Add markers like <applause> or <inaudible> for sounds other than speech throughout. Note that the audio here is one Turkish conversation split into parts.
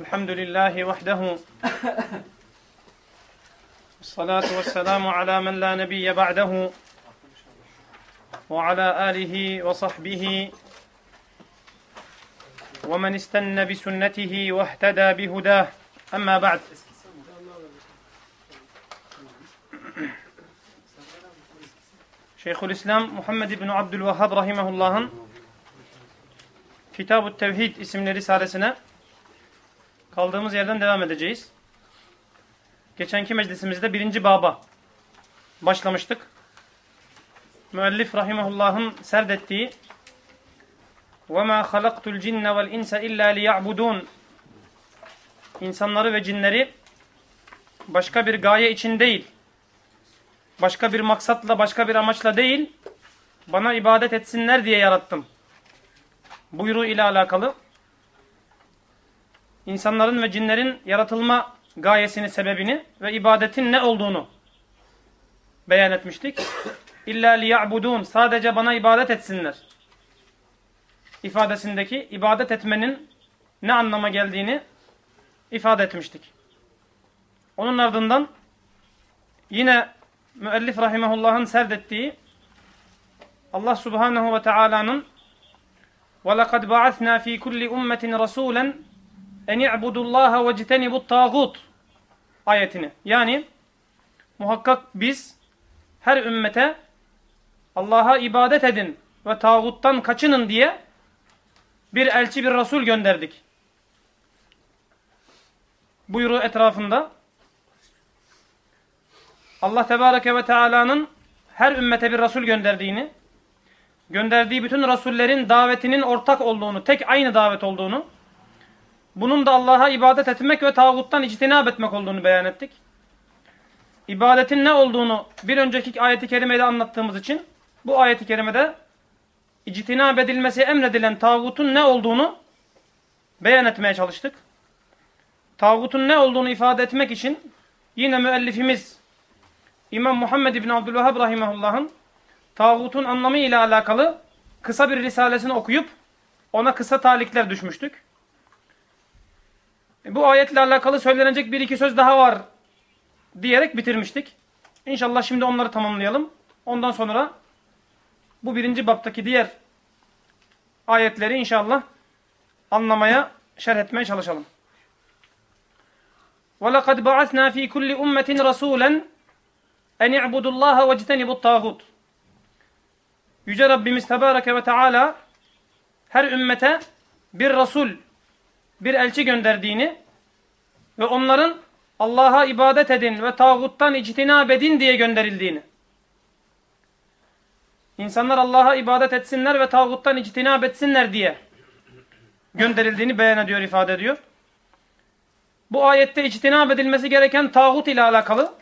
الحمد لله وحده. والصلاة والسلام على من لا نبي بعده. وعلى آله وصحبه ومن استنى بسنته واهتدى بهداه. أما بعد. Şeyhülislam Muhammed İbni Abdülvahhab Rahimahullah'ın Kitab-ı Tevhid isimli risalesine kaldığımız yerden devam edeceğiz. Geçenki meclisimizde birinci baba başlamıştık. Müellif Rahimahullah'ın serdettiği وَمَا خَلَقْتُ الْجِنَّ وَالْاِنْسَ اِلَّا لِيَعْبُدُونَ İnsanları ve cinleri başka bir gaye için değil, başka bir maksatla, başka bir amaçla değil, bana ibadet etsinler diye yarattım. Buyruğu ile alakalı insanların ve cinlerin yaratılma gayesini, sebebini ve ibadetin ne olduğunu beyan etmiştik. <clears throat> İlla liya'budun sadece bana ibadet etsinler. ifadesindeki ibadet etmenin ne anlama geldiğini ifade etmiştik. Onun ardından yine müellif rahimehullah'ın serdettiği Allah subhanehu ve teala'nın وَلَقَدْ بَعَثْنَا ف۪ي كُلِّ اُمَّةٍ رَسُولًا en i'budullaha ve citenibut tağut ayetini. Yani muhakkak biz her ümmete Allah'a ibadet edin ve tağuttan kaçının diye bir elçi bir Resul gönderdik. Buyruğu etrafında Allah Tebareke ve Teala'nın her ümmete bir Resul gönderdiğini, gönderdiği bütün Resullerin davetinin ortak olduğunu, tek aynı davet olduğunu bunun da Allah'a ibadet etmek ve tağuttan içtinab etmek olduğunu beyan ettik. İbadetin ne olduğunu bir önceki ayeti kerimede anlattığımız için bu ayeti kerimede ictinab edilmesi emredilen tağutun ne olduğunu beyan etmeye çalıştık. Tağutun ne olduğunu ifade etmek için yine müellifimiz İmam Muhammed İbni Abdülvahhab Rahimahullah'ın tağutun anlamı ile alakalı kısa bir risalesini okuyup ona kısa talikler düşmüştük. Bu ayetle alakalı söylenecek bir iki söz daha var diyerek bitirmiştik. İnşallah şimdi onları tamamlayalım. Ondan sonra bu birinci baptaki diğer ayetleri inşallah anlamaya, şerh etmeye çalışalım. وَلَقَدْ بَعَثْنَا ف۪ي كُلِّ اُمَّةٍ رَسُولًا اَنْ اِعْبُدُ اللّٰهَ وَاجْتَنِبُ الطَّاغُوتِ Yüce Rabbimiz Tebareke ve Teala her ümmete bir Resul, bir elçi gönderdiğini ve onların Allah'a ibadet edin ve tağuttan ictinab edin diye gönderildiğini. İnsanlar Allah'a ibadet etsinler ve tağuttan ictinab etsinler diye gönderildiğini beyan ediyor, ifade ediyor. Bu ayette ictinab edilmesi gereken tağut ile alakalı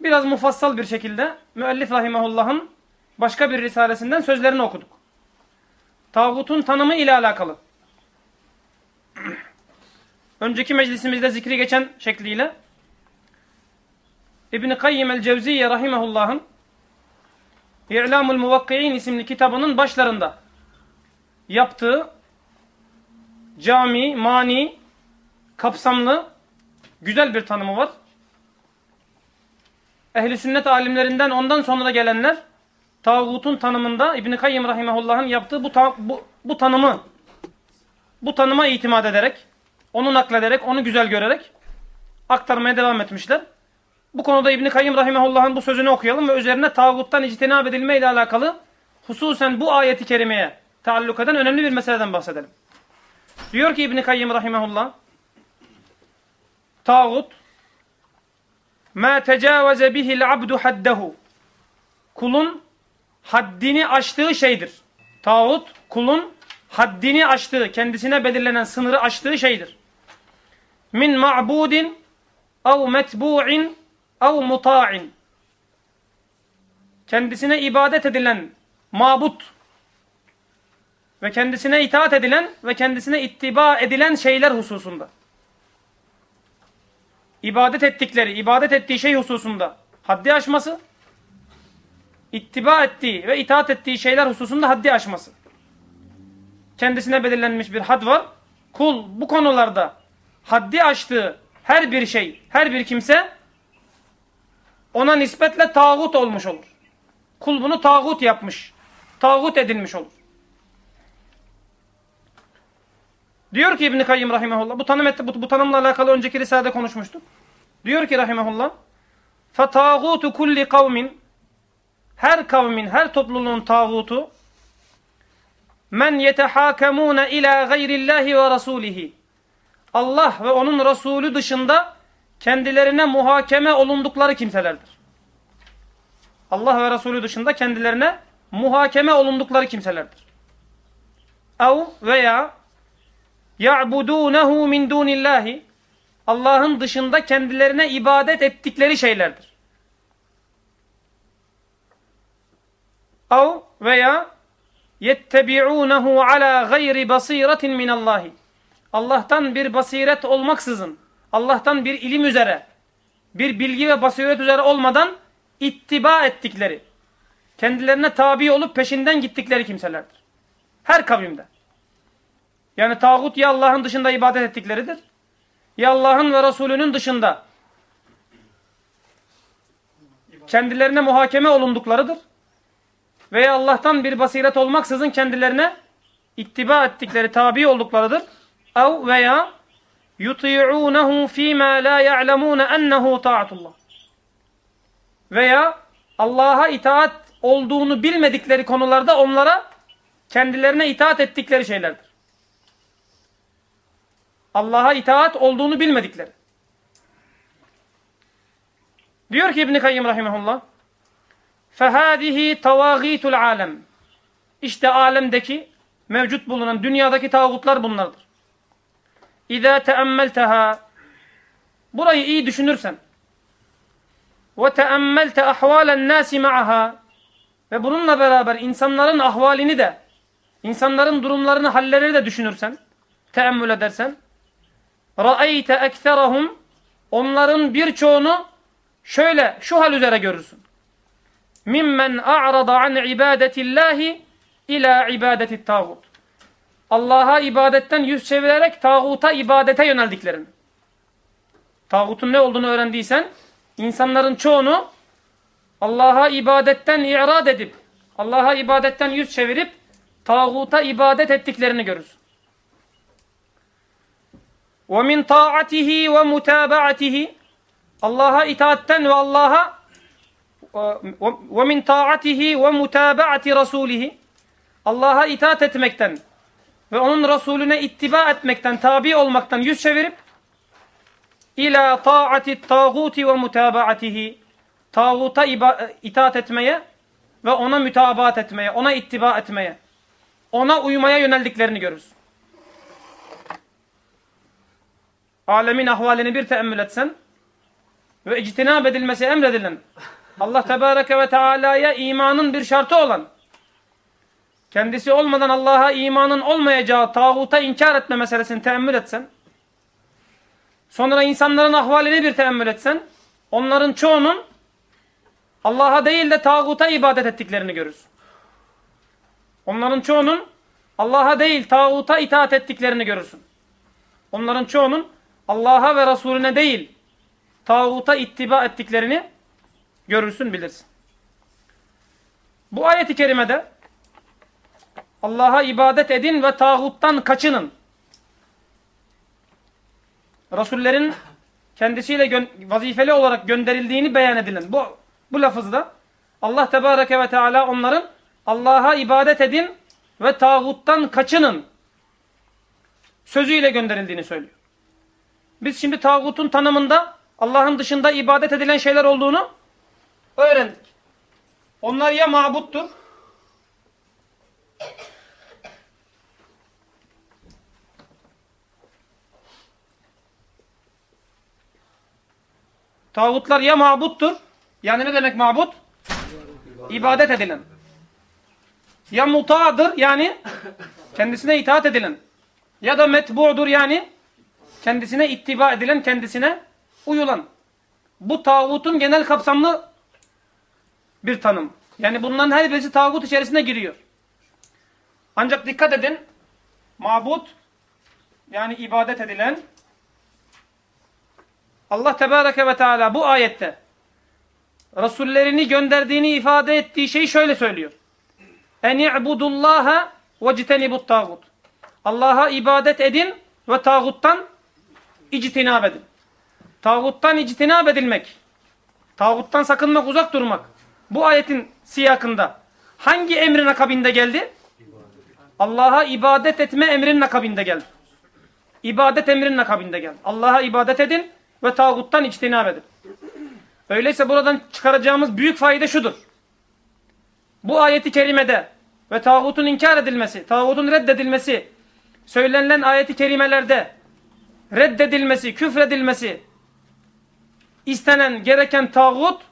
biraz mufassal bir şekilde müellif rahimahullah'ın başka bir risalesinden sözlerini okuduk. Tağutun tanımı ile alakalı. Önceki meclisimizde zikri geçen şekliyle İbn-i Kayyim el-Cevziye rahimahullah'ın İ'lamul Muvakki'in isimli kitabının başlarında yaptığı cami, mani, kapsamlı güzel bir tanımı var. Ehli sünnet alimlerinden ondan sonra gelenler tağutun tanımında İbn Kayyim rahimehullah'ın yaptığı bu, ta bu, bu tanımı bu tanıma itimat ederek, onu naklederek, onu güzel görerek aktarmaya devam etmişler. Bu konuda İbn Kayyim rahimehullah'ın bu sözünü okuyalım ve üzerine tağuttan ictinab edilme ile alakalı hususen bu ayeti kerimeye taalluk eden önemli bir meseleden bahsedelim. Diyor ki İbn Kayyim rahimehullah Tağut ma tecavaze bihil abdu haddehu kulun haddini aştığı şeydir. Tağut kulun haddini aştığı, kendisine belirlenen sınırı aştığı şeydir. Min ma'budin ev metbu'in ev muta'in kendisine ibadet edilen mabut ve kendisine itaat edilen ve kendisine ittiba edilen şeyler hususunda. İbadet ettikleri, ibadet ettiği şey hususunda haddi aşması, ittiba ettiği ve itaat ettiği şeyler hususunda haddi aşması. Kendisine belirlenmiş bir had var. kul bu konularda haddi aştığı her bir şey, her bir kimse ona nispetle tağut olmuş olur. Kul bunu tağut yapmış. Tağut edilmiş olur. Diyor ki İbn-i Kayyım Rahimahullah, bu, tanım etti, bu, bu tanımla alakalı önceki Risale'de konuşmuştuk. Diyor ki Rahimahullah, فَتَاغُوتُ kulli kavmin Her kavmin, her topluluğun tağutu men yetehakemune ila gayrillahi ve rasulihi Allah ve onun Resulü dışında kendilerine muhakeme olundukları kimselerdir. Allah ve Resulü dışında kendilerine muhakeme olundukları kimselerdir. Ev veya ya'budunehu min dunillahi Allah'ın dışında kendilerine ibadet ettikleri şeylerdir. Ev veya yettebi'unehu ala gayri basiretin minallahi Allah'tan bir basiret olmaksızın, Allah'tan bir ilim üzere, bir bilgi ve basiret üzere olmadan ittiba ettikleri, kendilerine tabi olup peşinden gittikleri kimselerdir. Her kavimde. Yani tağut ya Allah'ın dışında ibadet ettikleridir, ya Allah'ın ve Resulünün dışında kendilerine muhakeme olunduklarıdır. Veya Allah'tan bir basiret olmaksızın kendilerine ittiba ettikleri, tabi olduklarıdır. Ev veya yuti'unehu fîmâ lâ ya'lemûne ennehu ta'atullah. Veya Allah'a itaat olduğunu bilmedikleri konularda onlara kendilerine itaat ettikleri şeylerdir. Allah'a itaat olduğunu bilmedikleri. Diyor ki İbn Kayyim rahimehullah فَهَذِهِ تَوَاغِيتُ الْعَالَمِ İşte alemdeki mevcut bulunan dünyadaki tağutlar bunlardır. اِذَا تَأَمَّلْتَهَا Burayı iyi düşünürsen وَتَأَمَّلْتَ اَحْوَالَ النَّاسِ مَعَهَا Ve bununla beraber insanların ahvalini de insanların durumlarını, hallerini de düşünürsen teemmül edersen رَأَيْتَ اَكْثَرَهُمْ Onların birçoğunu şöyle şu hal üzere görürsün. مِمَّنْ اَعْرَضَ عَنْ عِبَادَةِ اللّٰهِ اِلَى عِبَادَةِ التَّاغُوتِ Allah'a ibadetten yüz çevirerek tağuta ibadete yöneldiklerini. Tağutun ne olduğunu öğrendiysen insanların çoğunu Allah'a ibadetten irad edip Allah'a ibadetten yüz çevirip tağuta ibadet ettiklerini görürsün. وَمِنْ طَاعَتِهِ وَمُتَابَعَتِهِ Allah'a itaatten ve Allah'a وَمِنْ طَاعَتِهِ وَمُتَابَعَةِ رَسُولِهِ Allah'a itaat etmekten ve onun Resulüne ittiba etmekten, tabi olmaktan yüz çevirip ila ta'ati tağuti ve mutabaatihi tağuta itaat etmeye ve ona mütabaat etmeye, ona ittiba etmeye, ona uymaya yöneldiklerini görürüz. Alemin ahvalini bir teemmül etsen ve ictinab edilmesi emredilen Allah Tebareke ve Teala'ya imanın bir şartı olan kendisi olmadan Allah'a imanın olmayacağı tağuta inkar etme meselesini teemmül etsen, sonra insanların ahvalini bir teemmül etsen, onların çoğunun Allah'a değil de tağuta ibadet ettiklerini görürsün. Onların çoğunun Allah'a değil tağuta itaat ettiklerini görürsün. Onların çoğunun Allah'a ve Resulüne değil tağuta ittiba ettiklerini görürsün bilirsin. Bu ayeti kerimede Allah'a ibadet edin ve tağuttan kaçının. Resullerin kendisiyle vazifeli olarak gönderildiğini beyan edilen bu, bu lafızda Allah Tebareke ve Teala onların Allah'a ibadet edin ve tağuttan kaçının sözüyle gönderildiğini söylüyor. Biz şimdi tağutun tanımında Allah'ın dışında ibadet edilen şeyler olduğunu öğrendik. Onlar ya mabuttur Tağutlar ya mabuttur. Yani ne demek mabut? İbadet edilen. Ya muta'dır yani kendisine itaat edilen. Ya da metbu'dur yani kendisine ittiba edilen, kendisine uyulan. Bu tağutun genel kapsamlı bir tanım. Yani bunların her birisi tağut içerisine giriyor. Ancak dikkat edin. Mabut yani ibadet edilen Allah Tebareke ve Teala bu ayette Resullerini gönderdiğini ifade ettiği şeyi şöyle söylüyor. En i'budullaha ve citenibut. Allah'a ibadet edin ve tağuttan ictinab edin. Tağuttan ictinab edilmek, tağuttan sakınmak, uzak durmak. Bu ayetin siyakında hangi emrin akabinde geldi? Allah'a ibadet etme emrinin akabinde geldi. İbadet emrinin akabinde geldi. Allah'a ibadet edin ve tağuttan içtinab edin. Öyleyse buradan çıkaracağımız büyük fayda şudur. Bu ayeti kerimede ve tağutun inkar edilmesi, tağutun reddedilmesi, söylenilen ayeti kerimelerde reddedilmesi, küfredilmesi, istenen, gereken tağut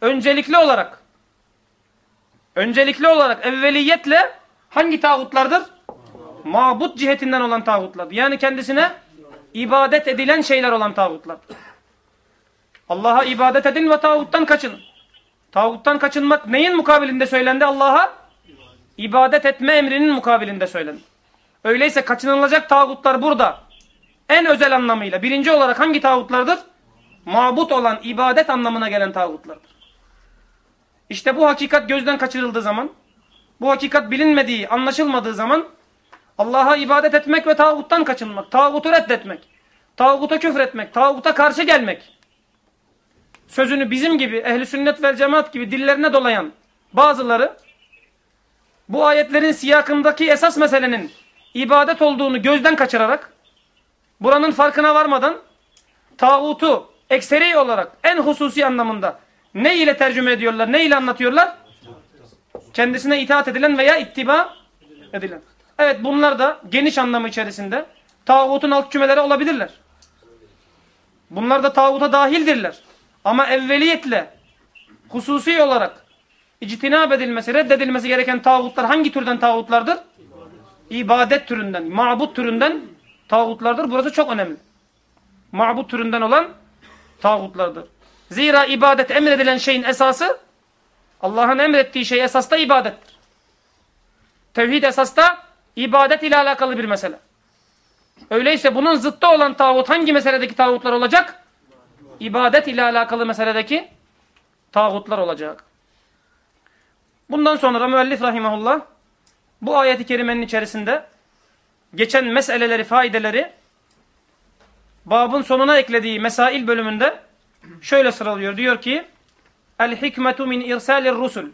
öncelikli olarak öncelikli olarak evveliyetle hangi tağutlardır? Mabut cihetinden olan tağutlardır. Yani kendisine ibadet edilen şeyler olan tağutlardır. Allah'a ibadet edin ve tağuttan kaçın. Tağuttan kaçınmak neyin mukabilinde söylendi? Allah'a ibadet etme emrinin mukabilinde söylendi. Öyleyse kaçınılacak tağutlar burada en özel anlamıyla birinci olarak hangi tağutlardır? Mabut olan ibadet anlamına gelen tağutlardır. İşte bu hakikat gözden kaçırıldığı zaman, bu hakikat bilinmediği, anlaşılmadığı zaman Allah'a ibadet etmek ve tağuttan kaçınmak, tağutu reddetmek, tağuta küfretmek, tağuta karşı gelmek, sözünü bizim gibi, ehli sünnet ve cemaat gibi dillerine dolayan bazıları, bu ayetlerin siyakındaki esas meselenin ibadet olduğunu gözden kaçırarak, buranın farkına varmadan, tağutu ekseri olarak en hususi anlamında ne ile tercüme ediyorlar, ne ile anlatıyorlar? Kendisine itaat edilen veya ittiba edilen. Evet bunlar da geniş anlamı içerisinde tağutun alt kümeleri olabilirler. Bunlar da tağuta dahildirler. Ama evveliyetle hususi olarak ictinab edilmesi, reddedilmesi gereken tağutlar hangi türden tağutlardır? İbadet türünden, mabut türünden tağutlardır. Burası çok önemli. Mabut türünden olan tağutlardır. Zira ibadet emredilen şeyin esası Allah'ın emrettiği şey esasta ibadettir. Tevhid esasta ibadet ile alakalı bir mesele. Öyleyse bunun zıttı olan tağut hangi meseledeki tağutlar olacak? İbadet ile alakalı meseledeki tağutlar olacak. Bundan sonra müellif rahimahullah bu ayeti kerimenin içerisinde geçen meseleleri, faydeleri babın sonuna eklediği mesail bölümünde şöyle sıralıyor. Diyor ki El hikmetu min irsalir rusul.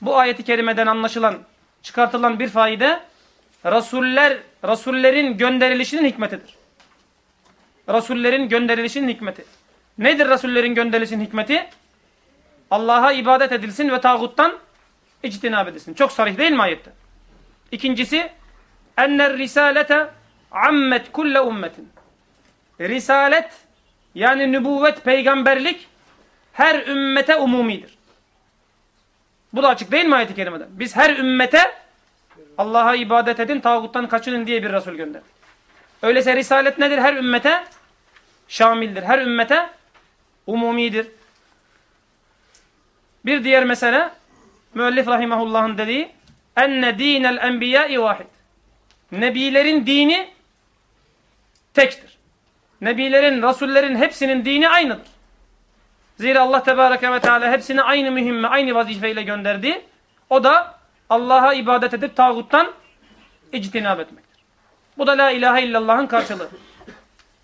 Bu ayeti kerimeden anlaşılan, çıkartılan bir faide Rasuller, Rasullerin gönderilişinin hikmetidir. Rasullerin gönderilişinin hikmeti. Nedir Rasullerin gönderilişinin hikmeti? Allah'a ibadet edilsin ve tağuttan ictinab edilsin. Çok sarih değil mi ayette? İkincisi enner risalete ammet kulle ummetin. Risalet yani nübüvvet, peygamberlik her ümmete umumidir. Bu da açık değil mi ayet-i kerimede? Biz her ümmete Allah'a ibadet edin, tağuttan kaçının diye bir Resul gönderdik. Öyleyse risalet nedir? Her ümmete şamildir. Her ümmete umumidir. Bir diğer mesele müellif rahimahullah'ın dediği enne dinel enbiyai vahid. Nebilerin dini tektir. Nebilerin, rasullerin hepsinin dini aynıdır. Zira Allah Tebareke ve Teala hepsini aynı mühimme, aynı vazifeyle gönderdi. O da Allah'a ibadet edip tağuttan ictinab etmektir. Bu da la ilahe illallah'ın karşılığı.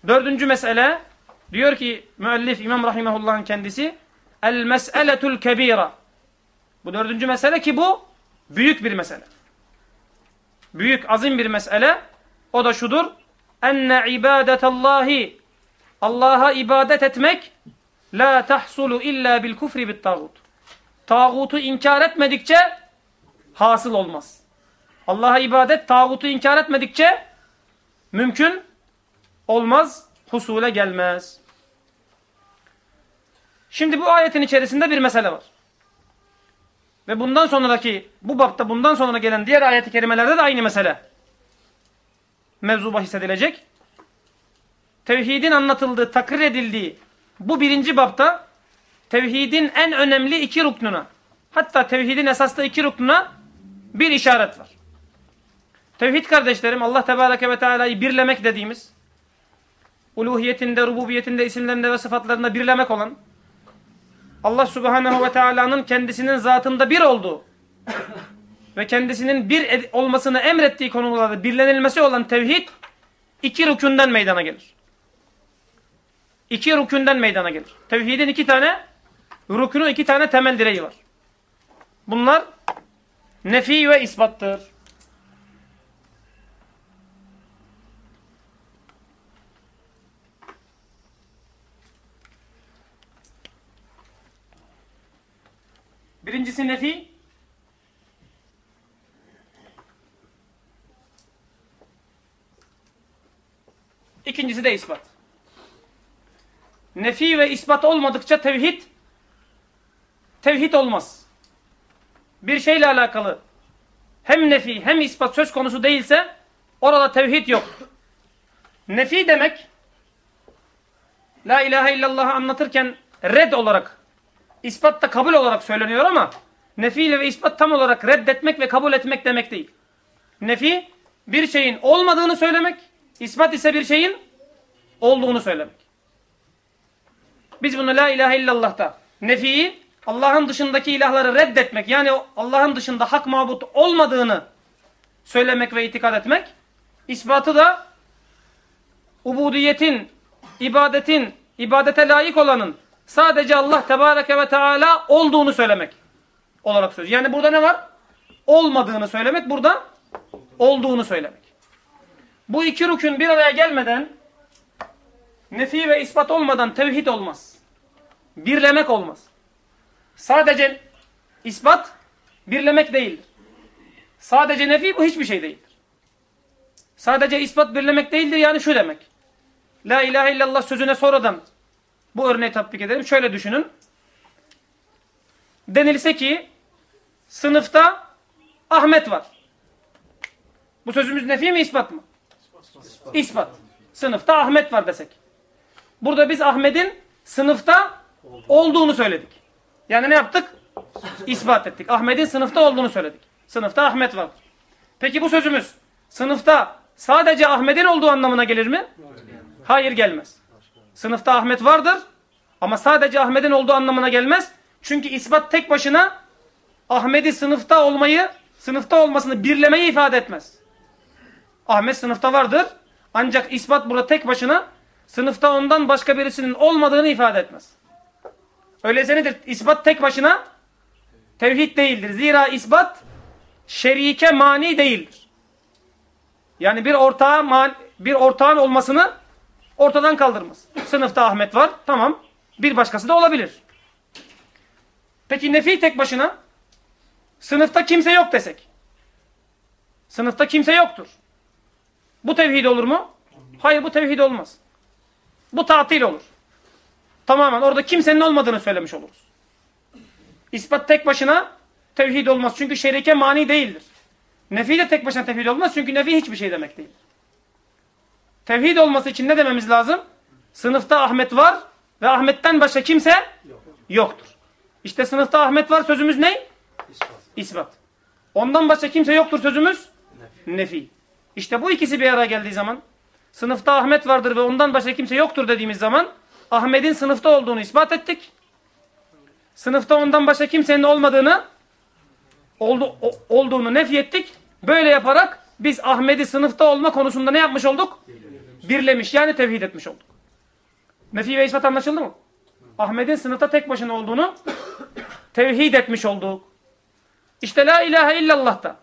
Dördüncü mesele diyor ki müellif İmam Rahimahullah'ın kendisi el mes'eletul kebira. Bu dördüncü mesele ki bu büyük bir mesele. Büyük, azim bir mesele. O da şudur. Enne ibadetallahi Allah'a ibadet etmek la tahsulu illa bil kufri bit tağut. Tağutu inkar etmedikçe hasıl olmaz. Allah'a ibadet tağutu inkar etmedikçe mümkün olmaz, husule gelmez. Şimdi bu ayetin içerisinde bir mesele var. Ve bundan sonraki, bu bapta bundan sonra gelen diğer ayet-i kerimelerde de aynı mesele mevzu bahis edilecek. Tevhidin anlatıldığı, takrir edildiği bu birinci bapta tevhidin en önemli iki ruknuna, hatta tevhidin esaslı iki ruknuna bir işaret var. Tevhid kardeşlerim Allah Tebareke ve Teala'yı birlemek dediğimiz uluhiyetinde, rububiyetinde, isimlerinde ve sıfatlarında birlemek olan Allah Subhanahu ve Teala'nın kendisinin zatında bir olduğu ve kendisinin bir olmasını emrettiği konularda birlenilmesi olan tevhid iki rükünden meydana gelir. İki rükünden meydana gelir. Tevhidin iki tane rükünü, iki tane temel direği var. Bunlar nefi ve ispattır. Birincisi nefi. İkincisi de ispat. Nefi ve ispat olmadıkça tevhid tevhid olmaz. Bir şeyle alakalı hem nefi hem ispat söz konusu değilse orada tevhid yok. Nefi demek La ilahe illallah'ı anlatırken red olarak ispat da kabul olarak söyleniyor ama nefi ve ispat tam olarak reddetmek ve kabul etmek demek değil. Nefi bir şeyin olmadığını söylemek, ispat ise bir şeyin olduğunu söylemek. Biz bunu la ilahe illallah'ta nefiyi Allah'ın dışındaki ilahları reddetmek yani Allah'ın dışında hak mabut olmadığını söylemek ve itikad etmek. İspatı da ubudiyetin, ibadetin, ibadete layık olanın sadece Allah Tebareke ve Teala olduğunu söylemek olarak söz. Yani burada ne var? Olmadığını söylemek, burada olduğunu söylemek. Bu iki rükün bir araya gelmeden nefi ve ispat olmadan tevhid olmaz. Birlemek olmaz. Sadece ispat birlemek değildir. Sadece nefi bu hiçbir şey değildir. Sadece ispat birlemek değildir yani şu demek. La ilahe illallah sözüne sonradan bu örneği tatbik edelim. Şöyle düşünün. Denilse ki sınıfta Ahmet var. Bu sözümüz nefi mi ispat mı? İspat. Sınıfta Ahmet var desek. Burada biz Ahmet'in sınıfta olduğunu söyledik. Yani ne yaptık? İspat ettik. Ahmet'in sınıfta olduğunu söyledik. Sınıfta Ahmet var. Peki bu sözümüz sınıfta sadece Ahmet'in olduğu anlamına gelir mi? Hayır gelmez. Sınıfta Ahmet vardır ama sadece Ahmet'in olduğu anlamına gelmez. Çünkü ispat tek başına Ahmet'i sınıfta olmayı, sınıfta olmasını birlemeyi ifade etmez. Ahmet sınıfta vardır ancak ispat burada tek başına sınıfta ondan başka birisinin olmadığını ifade etmez. Öyleyse nedir? İspat tek başına tevhid değildir. Zira ispat şerike mani değildir. Yani bir ortağa bir ortağın olmasını ortadan kaldırmaz. Sınıfta Ahmet var. Tamam. Bir başkası da olabilir. Peki nefi tek başına sınıfta kimse yok desek. Sınıfta kimse yoktur. Bu tevhid olur mu? Hayır bu tevhid olmaz. Bu tatil olur. Tamamen orada kimsenin olmadığını söylemiş oluruz. İspat tek başına tevhid olmaz. Çünkü şerike mani değildir. Nefi de tek başına tevhid olmaz. Çünkü nefi hiçbir şey demek değil. Tevhid olması için ne dememiz lazım? Sınıfta Ahmet var ve Ahmet'ten başka kimse yoktur. İşte sınıfta Ahmet var sözümüz ne? İspat. İspat. Ondan başka kimse yoktur sözümüz? Nefi. Nefi. İşte bu ikisi bir araya geldiği zaman sınıfta Ahmet vardır ve ondan başka kimse yoktur dediğimiz zaman Ahmet'in sınıfta olduğunu ispat ettik. Sınıfta ondan başka kimsenin olmadığını oldu, o, olduğunu nefi ettik. Böyle yaparak biz Ahmet'i sınıfta olma konusunda ne yapmış olduk? Birlemiş yani tevhid etmiş olduk. Nefi ve ispat anlaşıldı mı? Ahmet'in sınıfta tek başına olduğunu <coughs> tevhid etmiş olduk. İşte la ilahe illallah'ta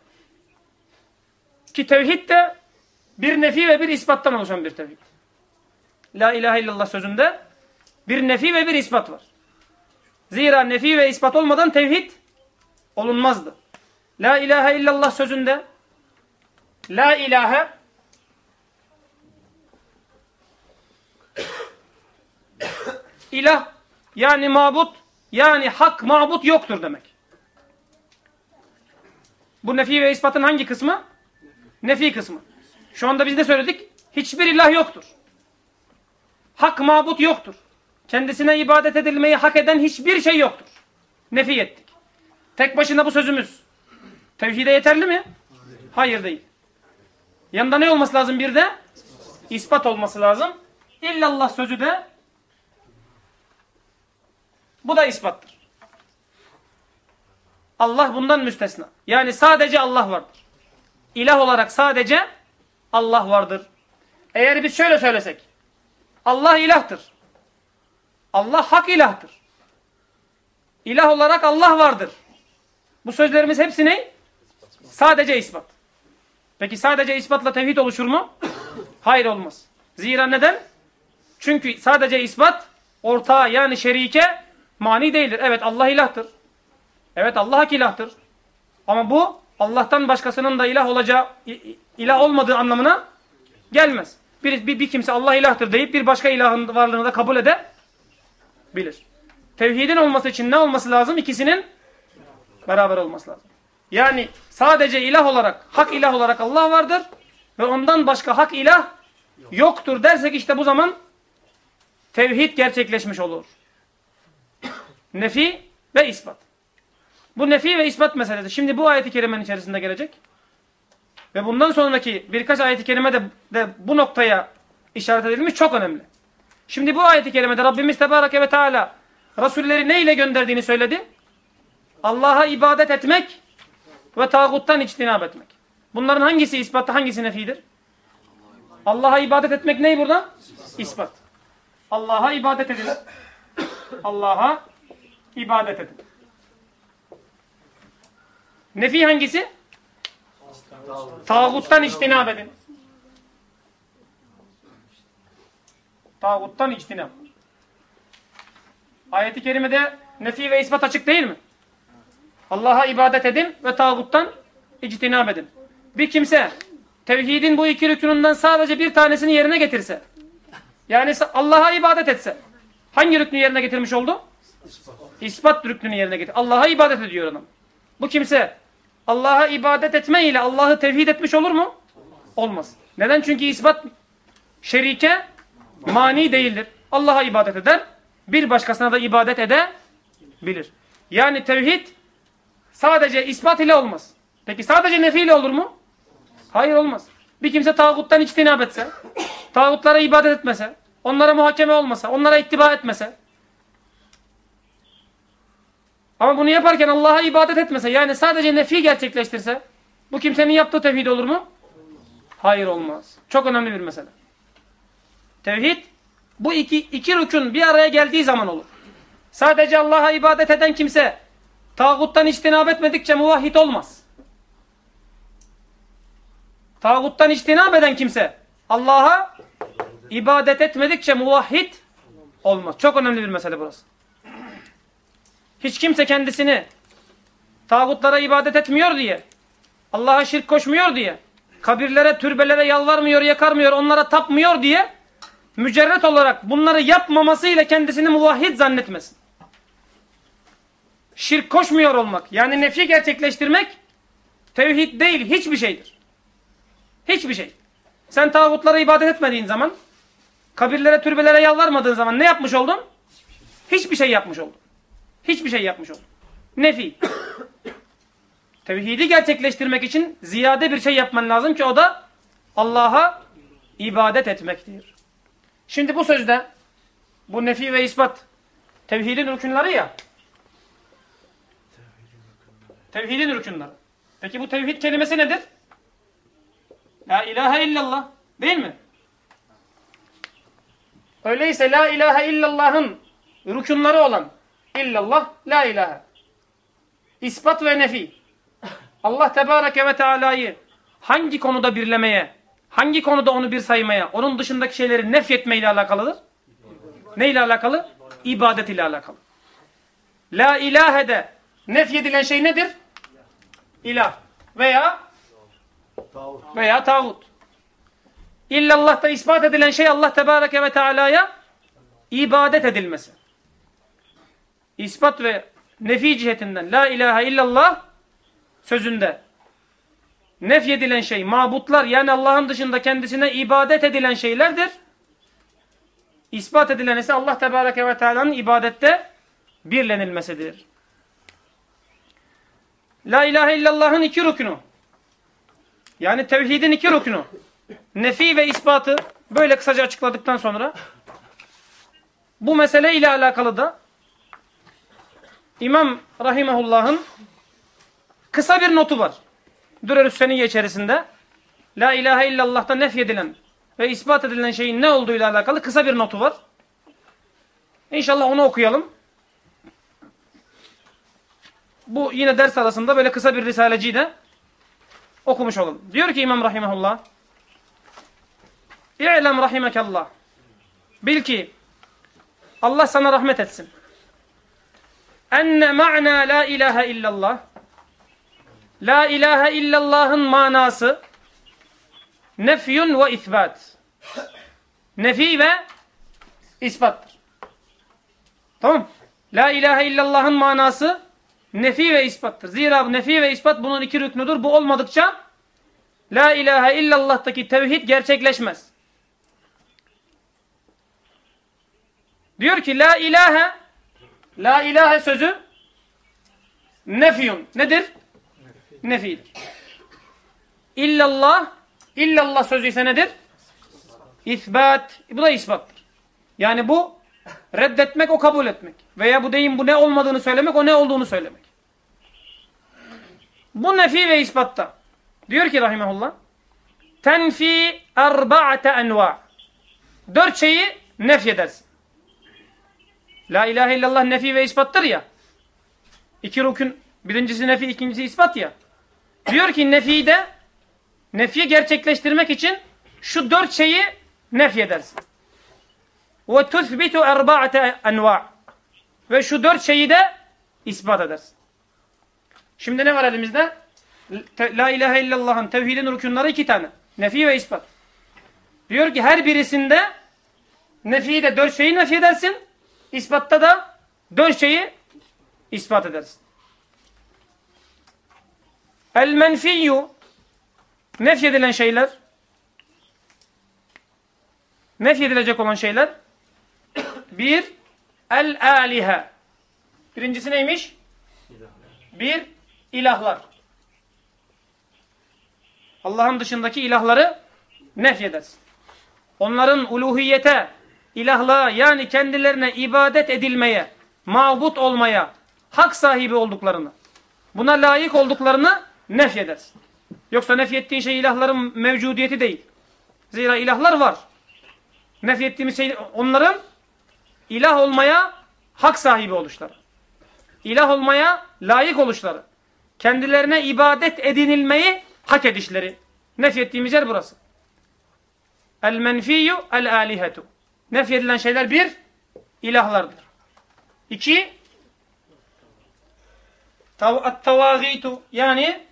ki tevhid de bir nefi ve bir ispattan oluşan bir tevhid. La ilahe illallah sözünde bir nefi ve bir ispat var. Zira nefi ve ispat olmadan tevhid olunmazdı. La ilahe illallah sözünde La ilahe ilah yani mabut yani hak mabut yoktur demek. Bu nefi ve ispatın hangi kısmı? Nefi kısmı. Şu anda biz de söyledik. Hiçbir ilah yoktur. Hak mabut yoktur. Kendisine ibadet edilmeyi hak eden hiçbir şey yoktur. Nefi ettik. Tek başına bu sözümüz. Tevhide yeterli mi? Hayır değil. Yanında ne olması lazım bir de? İspat olması lazım. İllallah sözü de bu da ispattır. Allah bundan müstesna. Yani sadece Allah vardır. İlah olarak sadece Allah vardır. Eğer biz şöyle söylesek. Allah ilahtır. Allah hak ilahtır. İlah olarak Allah vardır. Bu sözlerimiz hepsi ne? Sadece ispat. Peki sadece ispatla tevhid oluşur mu? Hayır olmaz. Zira neden? Çünkü sadece ispat ortağa yani şerike mani değildir. Evet Allah ilahtır. Evet Allah hak ilahtır. Ama bu Allah'tan başkasının da ilah olacağı ilah olmadığı anlamına gelmez. Bir, bir, bir kimse Allah ilahtır deyip bir başka ilahın varlığını da kabul edebilir. Tevhidin olması için ne olması lazım? İkisinin beraber olması lazım. Yani sadece ilah olarak, hak ilah olarak Allah vardır ve ondan başka hak ilah yoktur dersek işte bu zaman tevhid gerçekleşmiş olur. Nefi ve ispat. Bu nefi ve ispat meselesi. Şimdi bu ayeti kerimenin içerisinde gelecek. Ve bundan sonraki birkaç ayeti kerime de, de bu noktaya işaret edilmiş çok önemli. Şimdi bu ayeti kerimede Rabbimiz Tebareke ve Teala Resulleri ne ile gönderdiğini söyledi? Allah'a ibadet etmek ve tağuttan içtinab etmek. Bunların hangisi ispattı, hangisi nefidir? Allah'a ibadet etmek ney burada? İspat. Allah'a ibadet edin. Allah'a ibadet edin. Nefi hangisi? Tağuttan içtinab edin. Tağuttan içtinab. Ayeti kerimede nefi ve ispat açık değil mi? Allah'a ibadet edin ve tağuttan içtinab edin. Bir kimse tevhidin bu iki rükününden sadece bir tanesini yerine getirse, yani Allah'a ibadet etse, hangi rüknü yerine getirmiş oldu? İspat rüknünü yerine getir. Allah'a ibadet ediyor adam. Bu kimse Allah'a ibadet etme ile Allah'ı tevhid etmiş olur mu? Olmaz. Neden? Çünkü ispat şerike mani değildir. Allah'a ibadet eder, bir başkasına da ibadet edebilir. Yani tevhid sadece ispat ile olmaz. Peki sadece nefi ile olur mu? Hayır olmaz. Bir kimse tağuttan içtinab etse, tağutlara ibadet etmese, onlara muhakeme olmasa, onlara ittiba etmese, ama bunu yaparken Allah'a ibadet etmese, yani sadece nefi gerçekleştirse, bu kimsenin yaptığı tevhid olur mu? Hayır olmaz. Çok önemli bir mesele. Tevhid, bu iki, iki rükün bir araya geldiği zaman olur. Sadece Allah'a ibadet eden kimse, tağuttan içtinab etmedikçe muvahhid olmaz. Tağuttan içtinab eden kimse, Allah'a ibadet etmedikçe muvahhid olmaz. Çok önemli bir mesele burası. Hiç kimse kendisini tağutlara ibadet etmiyor diye, Allah'a şirk koşmuyor diye, kabirlere, türbelere yalvarmıyor, yakarmıyor, onlara tapmıyor diye mücerret olarak bunları yapmamasıyla kendisini muvahhid zannetmesin. Şirk koşmuyor olmak, yani nefi gerçekleştirmek tevhid değil, hiçbir şeydir. Hiçbir şey. Sen tağutlara ibadet etmediğin zaman, kabirlere, türbelere yalvarmadığın zaman ne yapmış oldun? Hiçbir şey yapmış oldun. Hiçbir şey yapmış oldun. Nefi. <coughs> Tevhidi gerçekleştirmek için ziyade bir şey yapman lazım ki o da Allah'a ibadet etmektir. Şimdi bu sözde bu nefi ve ispat tevhidin rükunları ya. Tevhidin rükunları. Peki bu tevhid kelimesi nedir? La ilahe illallah. Değil mi? Öyleyse la ilahe illallah'ın rükunları olan illallah la ilahe. İspat ve nefi. Allah Tebareke ve Teala'yı hangi konuda birlemeye, hangi konuda onu bir saymaya, onun dışındaki şeyleri nefyetme ile alakalıdır? Ne ile alakalı? İbadet ile alakalı. La ilahe de nefyedilen şey nedir? İlah. Veya veya tağut. İllallah'ta ispat edilen şey Allah Tebareke ve Teala'ya ibadet edilmesi. İspat ve nefi cihetinden la ilahe illallah sözünde nefyedilen şey mabutlar yani Allah'ın dışında kendisine ibadet edilen şeylerdir. İspat edilen ise Allah Tebareke ve Teala'nın ibadette birlenilmesidir. La ilahe illallah'ın iki rukunu yani tevhidin iki rukunu. nefi ve ispatı böyle kısaca açıkladıktan sonra bu mesele ile alakalı da İmam Rahimahullah'ın kısa bir notu var. Dürerüs Seniyye içerisinde La ilahe illallah'ta nef edilen ve ispat edilen şeyin ne olduğu ile alakalı kısa bir notu var. İnşallah onu okuyalım. Bu yine ders arasında böyle kısa bir risaleciyi de okumuş olalım. Diyor ki İmam Rahimahullah İ'lem rahimekallah Bil ki Allah sana rahmet etsin. Enne ma'na la ilahe illallah La ilahe illallah'ın manası nefyun ve isbat. Nefi ve ispattır. Tamam. La ilahe illallah'ın manası nefi ve ispattır. Zira nefi ve ispat bunun iki rüknüdür. Bu olmadıkça La ilahe illallah'taki tevhid gerçekleşmez. Diyor ki La ilahe La ilahe sözü nefyun. Nedir? Nefidir. İllallah illallah sözü ise nedir? İsbat. Bu da ispattır. Yani bu reddetmek o kabul etmek. Veya bu deyin bu ne olmadığını söylemek o ne olduğunu söylemek. Bu nefi ve ispatta. Diyor ki rahimahullah tenfi erba'ate enva. Dört şeyi nef edersin. La ilahe illallah nefi ve ispattır ya. İki rukun birincisi nefi ikincisi ispat ya. Diyor ki nefide nefiyi gerçekleştirmek için şu dört şeyi nef edersin. Ve tuthbitu erba'ate enva. Ve şu dört şeyi de ispat edersin. Şimdi ne var elimizde? La ilahe illallah'ın tevhidin rükunları iki tane. Nefi ve ispat. Diyor ki her birisinde nefi de dört şeyi nefi edersin. İspatta da dört şeyi ispat edersin. El menfiyyu nefyedilen şeyler nefyedilecek olan şeyler bir el alihe birincisi neymiş? Bir ilahlar. Allah'ın dışındaki ilahları nefyedersin. Onların uluhiyete, ilahlığa yani kendilerine ibadet edilmeye, mabut olmaya, hak sahibi olduklarını, buna layık olduklarını nefyedersin. Yoksa nefyettiğin şey ilahların mevcudiyeti değil. Zira ilahlar var. Nefyettiğimiz şey onların ilah olmaya hak sahibi oluşları. İlah olmaya layık oluşları. Kendilerine ibadet edinilmeyi hak edişleri. Nefyettiğimiz yer burası. El menfiyyu el alihetu. Nefyedilen şeyler bir, ilahlardır. İki, tavagitu yani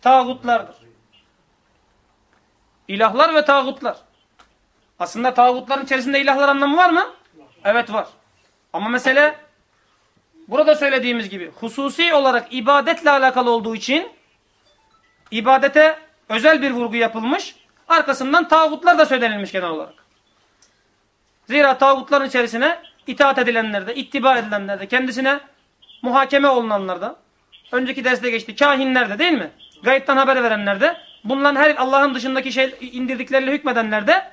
tağutlardır. İlahlar ve tağutlar. Aslında tağutların içerisinde ilahlar anlamı var mı? Evet var. Ama mesele burada söylediğimiz gibi hususi olarak ibadetle alakalı olduğu için ibadete özel bir vurgu yapılmış. Arkasından tağutlar da söylenilmiş genel olarak. Zira tağutların içerisine itaat edilenlerde, ittiba edilenlerde, kendisine muhakeme olunanlarda, önceki derste geçti, kahinlerde değil mi? Gayipten haber verenlerde, bunların her Allah'ın dışındaki şey indirdikleriyle hükmedenlerde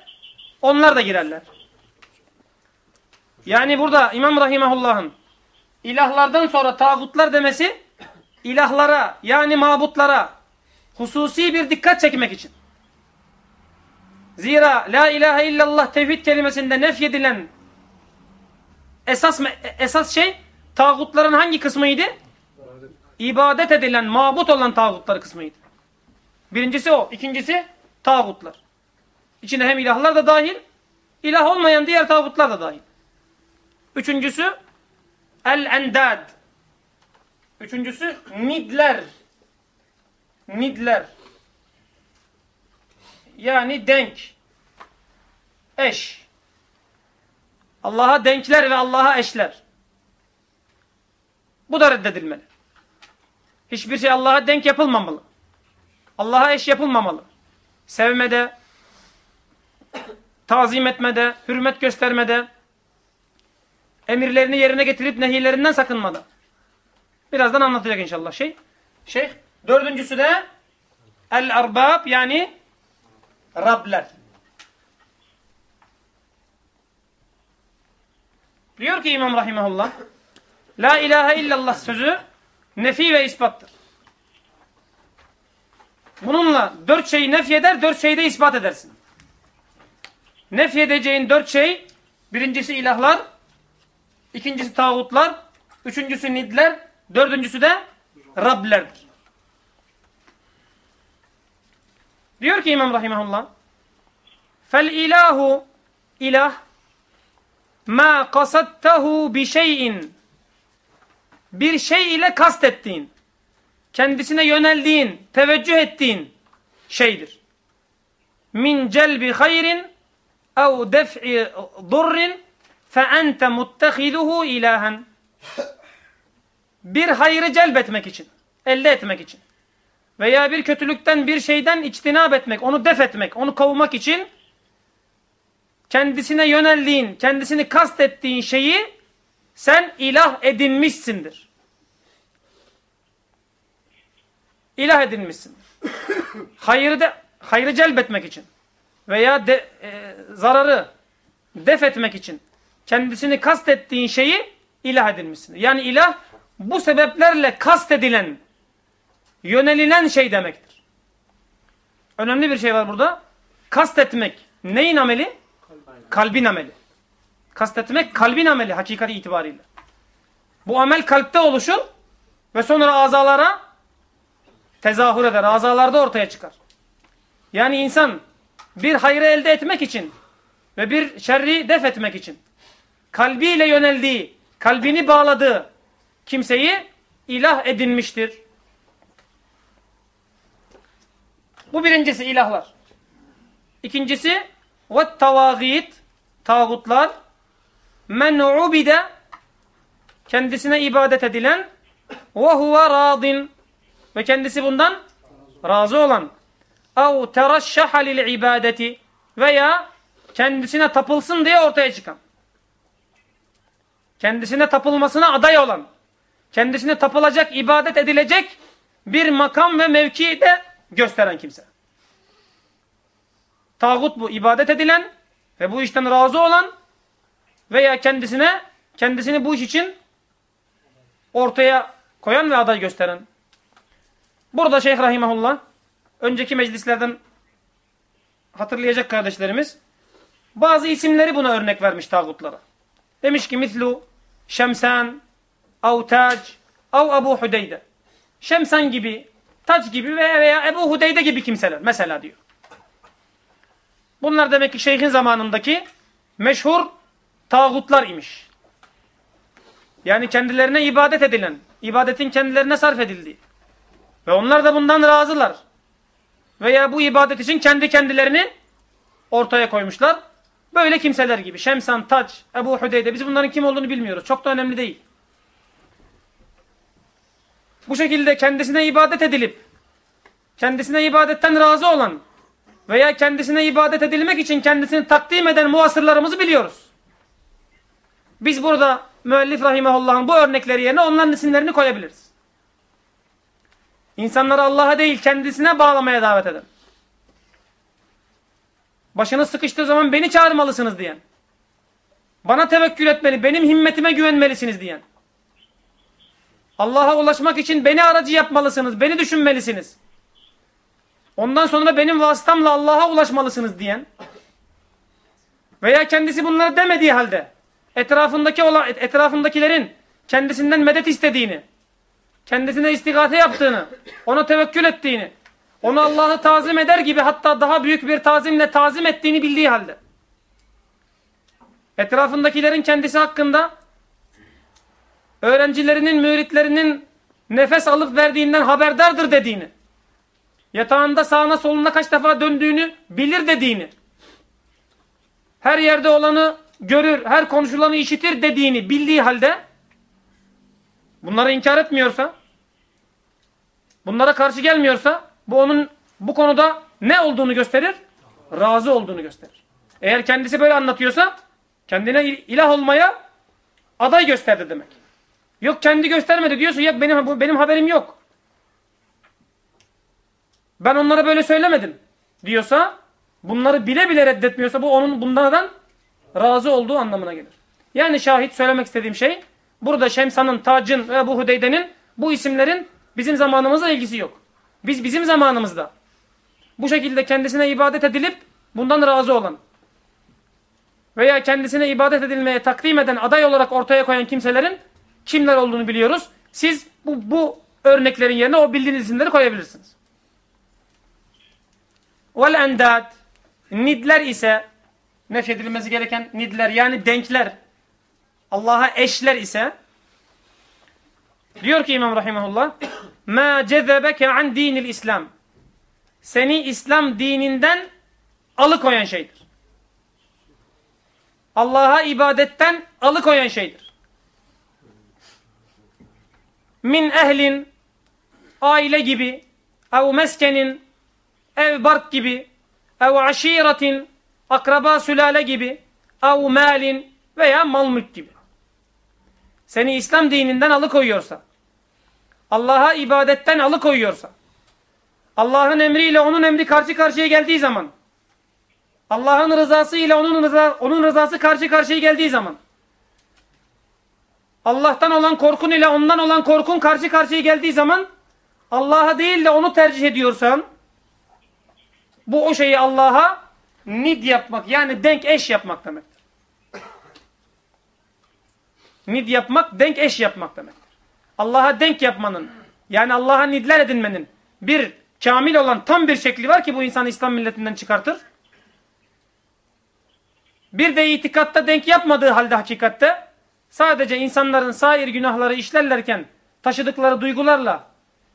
onlar da girerler. Yani burada İmam Rahimahullah'ın ilahlardan sonra tağutlar demesi ilahlara yani mabutlara hususi bir dikkat çekmek için. Zira la ilahe illallah tevhid kelimesinde nefyedilen esas esas şey tağutların hangi kısmıydı? İbadet edilen, mabut olan tağutlar kısmıydı. Birincisi o. ikincisi tağutlar. İçine hem ilahlar da dahil, ilah olmayan diğer tağutlar da dahil. Üçüncüsü el-endad. Üçüncüsü nidler. Nidler. Yani denk. Eş. Allah'a denkler ve Allah'a eşler. Bu da reddedilmeli. Hiçbir şey Allah'a denk yapılmamalı. Allah'a eş yapılmamalı. Sevmede, tazim etmede, hürmet göstermede, emirlerini yerine getirip nehirlerinden sakınmada. Birazdan anlatacak inşallah şey. Şeyh. Dördüncüsü de el-arbab yani Rabler. Diyor ki İmam Rahimahullah La ilahe illallah sözü nefi ve ispattır. Bununla dört şeyi nef eder, dört şeyi de ispat edersin. Nef edeceğin dört şey, birincisi ilahlar, ikincisi tağutlar, üçüncüsü nidler, dördüncüsü de Rablerdir. Diyor ki İmam Rahimahullah, fel ilahu ilah ma kasattahu bi şeyin bir şey ile kastettiğin kendisine yöneldiğin, teveccüh ettiğin şeydir. Min celbi hayrin ev def'i durrin fe ente muttehiduhu ilahen. Bir hayrı celbetmek için, elde etmek için veya bir kötülükten bir şeyden içtinab etmek, onu def etmek, onu kovmak için kendisine yöneldiğin, kendisini kastettiğin şeyi sen ilah edinmişsindir. İlah edinmişsin. Hayrı de hayrı celbetmek için veya de, e, zararı def etmek için kendisini kastettiğin şeyi ilah edinmişsin. Yani ilah bu sebeplerle kastedilen, yönelilen şey demektir. Önemli bir şey var burada. Kastetmek neyin ameli? Kalbin ameli. Kastetmek kalbin ameli hakikati itibariyle. Bu amel kalpte oluşur ve sonra azalara tezahür eder. Azalarda ortaya çıkar. Yani insan bir hayrı elde etmek için ve bir şerri def etmek için kalbiyle yöneldiği, kalbini bağladığı kimseyi ilah edinmiştir. Bu birincisi ilahlar. İkincisi ve tavagit tağutlar men ubide kendisine ibadet edilen ve huve radin ve kendisi bundan razı olan ev teraşşaha lil ibadeti veya kendisine tapılsın diye ortaya çıkan kendisine tapılmasına aday olan kendisine tapılacak, ibadet edilecek bir makam ve mevki de gösteren kimse. Tağut bu, ibadet edilen ve bu işten razı olan veya kendisine kendisini bu iş için ortaya koyan ve aday gösteren. Burada Şeyh Rahimahullah önceki meclislerden hatırlayacak kardeşlerimiz bazı isimleri buna örnek vermiş tağutlara. Demiş ki mislu Şemsan, Avtac, Av Abu Hudeyde. Şemsan gibi, Tac gibi veya Ebu Hudeyde gibi kimseler mesela diyor. Bunlar demek ki şeyhin zamanındaki meşhur tağutlar imiş. Yani kendilerine ibadet edilen, ibadetin kendilerine sarf edildiği. Ve onlar da bundan razılar. Veya bu ibadet için kendi kendilerini ortaya koymuşlar. Böyle kimseler gibi. Şemsan, Tac, Ebu Hudeyde. Biz bunların kim olduğunu bilmiyoruz. Çok da önemli değil. Bu şekilde kendisine ibadet edilip, kendisine ibadetten razı olan veya kendisine ibadet edilmek için kendisini takdim eden muasırlarımızı biliyoruz. Biz burada müellif rahimahullah'ın bu örnekleri yerine onların isimlerini koyabiliriz. İnsanları Allah'a değil kendisine bağlamaya davet eden. Başınız sıkıştığı zaman beni çağırmalısınız diyen. Bana tevekkül etmeli, benim himmetime güvenmelisiniz diyen. Allah'a ulaşmak için beni aracı yapmalısınız, beni düşünmelisiniz. Ondan sonra benim vasıtamla Allah'a ulaşmalısınız diyen. Veya kendisi bunları demediği halde etrafındaki olan etrafındakilerin kendisinden medet istediğini, kendisine istigate yaptığını, ona tevekkül ettiğini, onu Allah'ı tazim eder gibi hatta daha büyük bir tazimle tazim ettiğini bildiği halde. Etrafındakilerin kendisi hakkında öğrencilerinin, müritlerinin nefes alıp verdiğinden haberdardır dediğini, yatağında sağına soluna kaç defa döndüğünü bilir dediğini, her yerde olanı görür, her konuşulanı işitir dediğini bildiği halde bunları inkar etmiyorsa, bunlara karşı gelmiyorsa bu onun bu konuda ne olduğunu gösterir? Razı olduğunu gösterir. Eğer kendisi böyle anlatıyorsa kendine ilah olmaya aday gösterdi demek. Yok kendi göstermedi diyorsa ya benim benim haberim yok. Ben onlara böyle söylemedim diyorsa bunları bile bile reddetmiyorsa bu onun bunlardan razı olduğu anlamına gelir. Yani şahit söylemek istediğim şey burada Şemsa'nın, Tac'ın ve bu Hudeyde'nin bu isimlerin bizim zamanımızla ilgisi yok. Biz bizim zamanımızda bu şekilde kendisine ibadet edilip bundan razı olan veya kendisine ibadet edilmeye takdim eden aday olarak ortaya koyan kimselerin kimler olduğunu biliyoruz. Siz bu, bu örneklerin yerine o bildiğiniz isimleri koyabilirsiniz. Vel endad nidler ise nefyedilmesi gereken nidler yani denkler Allah'a eşler ise diyor ki İmam Rahimahullah ma cezebeke an dinil İslam seni İslam dininden alıkoyan şeydir. Allah'a ibadetten alıkoyan şeydir. Min ehlin aile gibi ev meskenin ev bark gibi ev aşiretin akraba sülale gibi ev malin veya mal mülk gibi. Seni İslam dininden alıkoyuyorsa Allah'a ibadetten alıkoyuyorsa Allah'ın emriyle onun emri karşı karşıya geldiği zaman Allah'ın rızası ile onun, rıza, onun rızası karşı karşıya geldiği zaman Allah'tan olan korkun ile ondan olan korkun karşı karşıya geldiği zaman Allah'a değil de onu tercih ediyorsan bu o şeyi Allah'a nid yapmak yani denk eş yapmak demektir. Nid yapmak denk eş yapmak demektir. Allah'a denk yapmanın yani Allah'a nidler edinmenin bir kamil olan tam bir şekli var ki bu insanı İslam milletinden çıkartır. Bir de itikatta denk yapmadığı halde hakikatte sadece insanların sair günahları işlerlerken taşıdıkları duygularla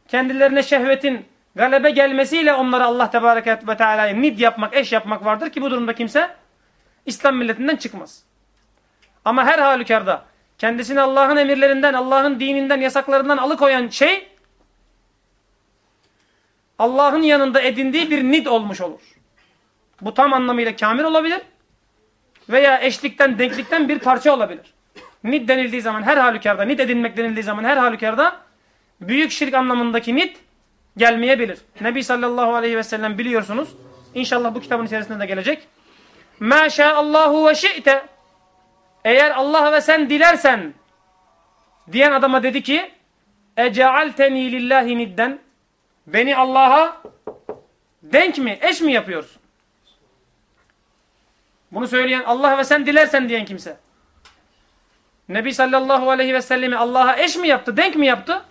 kendilerine şehvetin galebe gelmesiyle onları Allah Tebareke ve Teala'ya nid yapmak, eş yapmak vardır ki bu durumda kimse İslam milletinden çıkmaz. Ama her halükarda kendisini Allah'ın emirlerinden, Allah'ın dininden, yasaklarından alıkoyan şey Allah'ın yanında edindiği bir nid olmuş olur. Bu tam anlamıyla kamil olabilir veya eşlikten, denklikten bir parça olabilir. Nid denildiği zaman her halükarda, nid edinmek denildiği zaman her halükarda büyük şirk anlamındaki nid gelmeyebilir. Nebi sallallahu aleyhi ve sellem biliyorsunuz. İnşallah bu kitabın içerisinde de gelecek. Ma Allahu ve şi'te Eğer Allah ve sen dilersen diyen adama dedi ki Ecealteni lillahi nidden Beni Allah'a denk mi, eş mi yapıyorsun? Bunu söyleyen Allah ve sen dilersen diyen kimse. Nebi sallallahu aleyhi ve sellemi Allah'a eş mi yaptı, denk mi yaptı?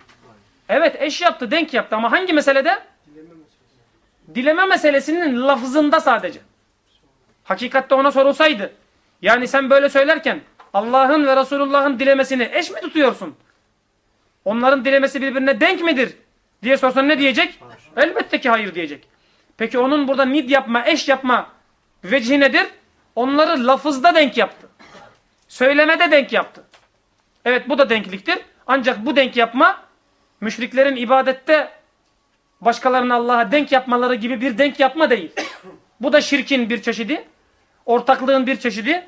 Evet eş yaptı, denk yaptı ama hangi meselede? Dileme meselesinin lafzında sadece. Hakikatte ona sorulsaydı. Yani sen böyle söylerken Allah'ın ve Resulullah'ın dilemesini eş mi tutuyorsun? Onların dilemesi birbirine denk midir? diye sorsan ne diyecek? Elbette ki hayır diyecek. Peki onun burada nid yapma, eş yapma vecihi nedir? Onları lafızda denk yaptı. Söylemede denk yaptı. Evet bu da denkliktir. Ancak bu denk yapma müşriklerin ibadette başkalarını Allah'a denk yapmaları gibi bir denk yapma değil. Bu da şirkin bir çeşidi. Ortaklığın bir çeşidi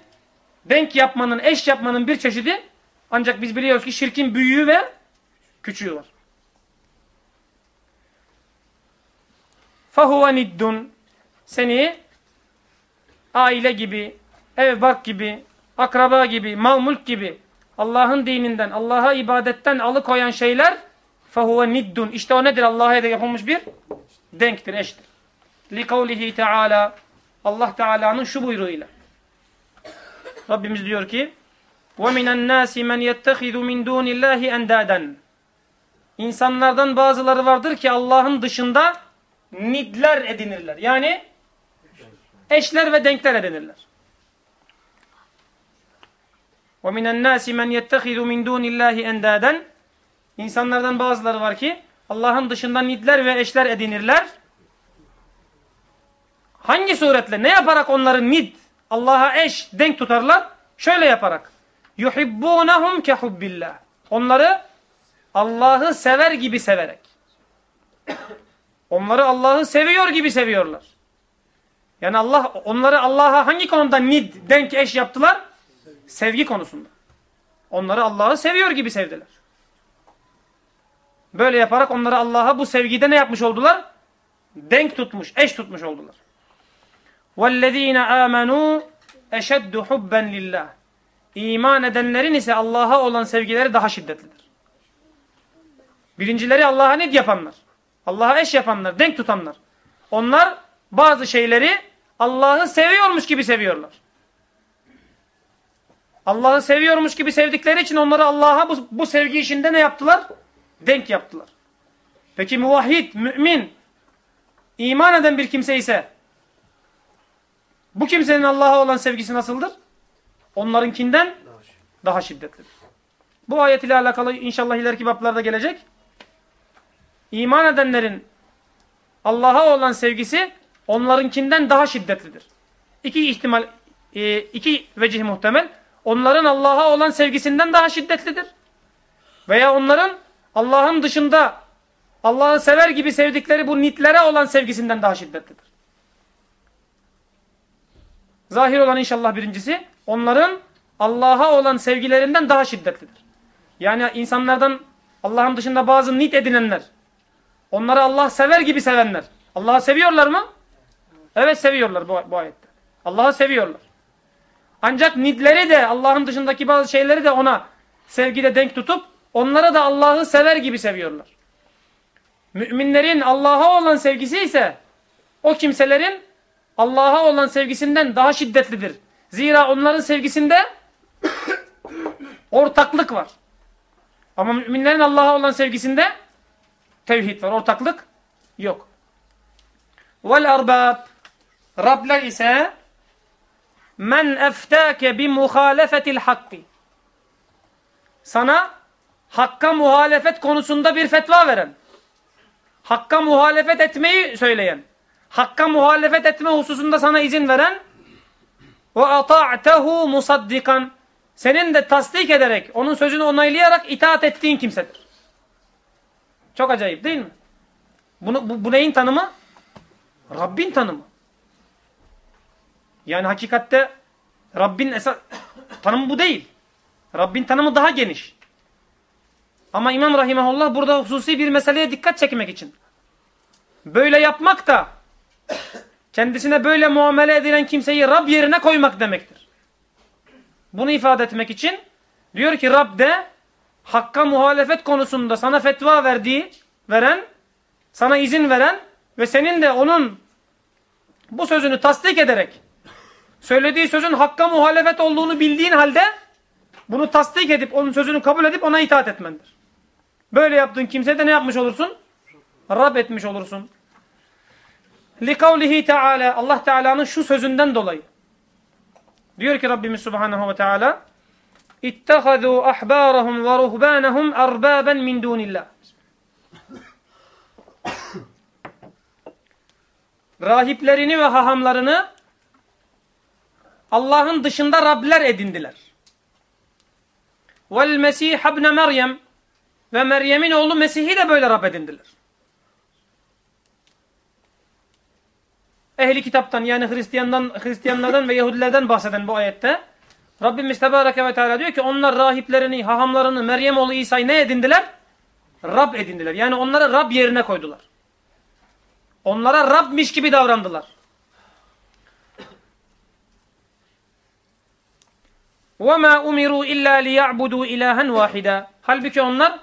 denk yapmanın, eş yapmanın bir çeşidi ancak biz biliyoruz ki şirkin büyüğü ve küçüğü var. Fahuve niddun seni aile gibi, ev bark gibi, akraba gibi, mal mulk gibi Allah'ın dininden, Allah'a ibadetten alıkoyan şeyler fahuve niddun. İşte o nedir? Allah'a yapılmış bir denktir, eştir. Li kavlihi teala Allah Teala'nın şu buyruğuyla. Rabbimiz diyor ki وَمِنَ النَّاسِ مَنْ يَتَّخِذُ مِنْ دُونِ اللّٰهِ اَنْدَادًا İnsanlardan bazıları vardır ki Allah'ın dışında nidler edinirler. Yani eşler ve denkler edinirler. وَمِنَ النَّاسِ مَنْ يَتَّخِذُ مِنْ دُونِ اللّٰهِ اَنْدَادًا İnsanlardan bazıları var ki Allah'ın dışında nidler ve eşler edinirler. Hangi suretle, ne yaparak onları nid, Allah'a eş, denk tutarlar? Şöyle yaparak. يُحِبُّونَهُمْ كَحُبِّ Onları Allah'ı sever gibi severek. Onları Allah'ı seviyor gibi seviyorlar. Yani Allah onları Allah'a hangi konuda nid, denk eş yaptılar? Sevgi konusunda. Onları Allah'ı seviyor gibi sevdiler. Böyle yaparak onları Allah'a bu sevgide ne yapmış oldular? Denk tutmuş, eş tutmuş oldular. وَالَّذ۪ينَ آمَنُوا اَشَدُّ حُبًّا لِلّٰهِ İman edenlerin ise Allah'a olan sevgileri daha şiddetlidir. Birincileri Allah'a nid yapanlar. Allah'a eş yapanlar, denk tutanlar. Onlar bazı şeyleri Allah'ı seviyormuş gibi seviyorlar. Allah'ı seviyormuş gibi sevdikleri için onları Allah'a bu, bu sevgi işinde ne yaptılar? Denk yaptılar. Peki muvahhid, mümin, iman eden bir kimse ise bu kimsenin Allah'a olan sevgisi nasıldır? Onlarınkinden daha şiddetlidir. Bu ayet ile alakalı inşallah ileriki bablarda gelecek. İman edenlerin Allah'a olan sevgisi onlarınkinden daha şiddetlidir. İki ihtimal, e, iki vecih muhtemel. Onların Allah'a olan sevgisinden daha şiddetlidir. Veya onların Allah'ın dışında Allah'ı sever gibi sevdikleri bu nitlere olan sevgisinden daha şiddetlidir. Zahir olan inşallah birincisi onların Allah'a olan sevgilerinden daha şiddetlidir. Yani insanlardan Allah'ın dışında bazı nit edinenler, onları Allah sever gibi sevenler. Allah'ı seviyorlar mı? Evet seviyorlar bu, bu ayette. Allah'ı seviyorlar. Ancak nidleri de Allah'ın dışındaki bazı şeyleri de ona sevgide denk tutup onlara da Allah'ı sever gibi seviyorlar. Müminlerin Allah'a olan sevgisi ise o kimselerin Allah'a olan sevgisinden daha şiddetlidir. Zira onların sevgisinde ortaklık var. Ama müminlerin Allah'a olan sevgisinde tevhid var. Ortaklık yok. Vel arbab Rabler ise men eftâke bi muhalefetil hakkı sana hakka muhalefet konusunda bir fetva veren hakka muhalefet etmeyi söyleyen hakka muhalefet etme hususunda sana izin veren ve ata'tehu musaddikan senin de tasdik ederek onun sözünü onaylayarak itaat ettiğin kimsedir. Çok acayip değil mi? Bunu, bu, bu neyin tanımı? Rabbin tanımı. Yani hakikatte Rabbin esas tanımı bu değil. Rabbin tanımı daha geniş. Ama İmam Rahimahullah burada hususi bir meseleye dikkat çekmek için. Böyle yapmak da kendisine böyle muamele edilen kimseyi Rab yerine koymak demektir. Bunu ifade etmek için diyor ki Rab de hakka muhalefet konusunda sana fetva verdiği, veren, sana izin veren ve senin de onun bu sözünü tasdik ederek söylediği sözün hakka muhalefet olduğunu bildiğin halde bunu tasdik edip onun sözünü kabul edip ona itaat etmendir. Böyle yaptığın kimse de ne yapmış olursun? Rab etmiş olursun. Likavlihi Teala Allah Teala'nın şu sözünden dolayı. Diyor ki Rabbimiz Subhanahu ve Teala İttehazû ahbârahum ve ruhbânahum erbâben min dûnillâh. Rahiplerini ve hahamlarını Allah'ın dışında Rabler edindiler. Vel Mesih ibn Meryem ve Meryem'in oğlu Mesih'i de böyle Rab edindiler. Ehli kitaptan yani Hristiyandan, Hristiyanlardan ve Yahudilerden bahseden bu ayette Rabbimiz Tebareke ve Teala diyor ki onlar rahiplerini, hahamlarını, Meryem oğlu İsa'yı ne edindiler? Rab edindiler. Yani onları Rab yerine koydular. Onlara Rabmiş gibi davrandılar. وَمَا اُمِرُوا اِلَّا لِيَعْبُدُوا اِلَٰهًا وَاحِدًا Halbuki onlar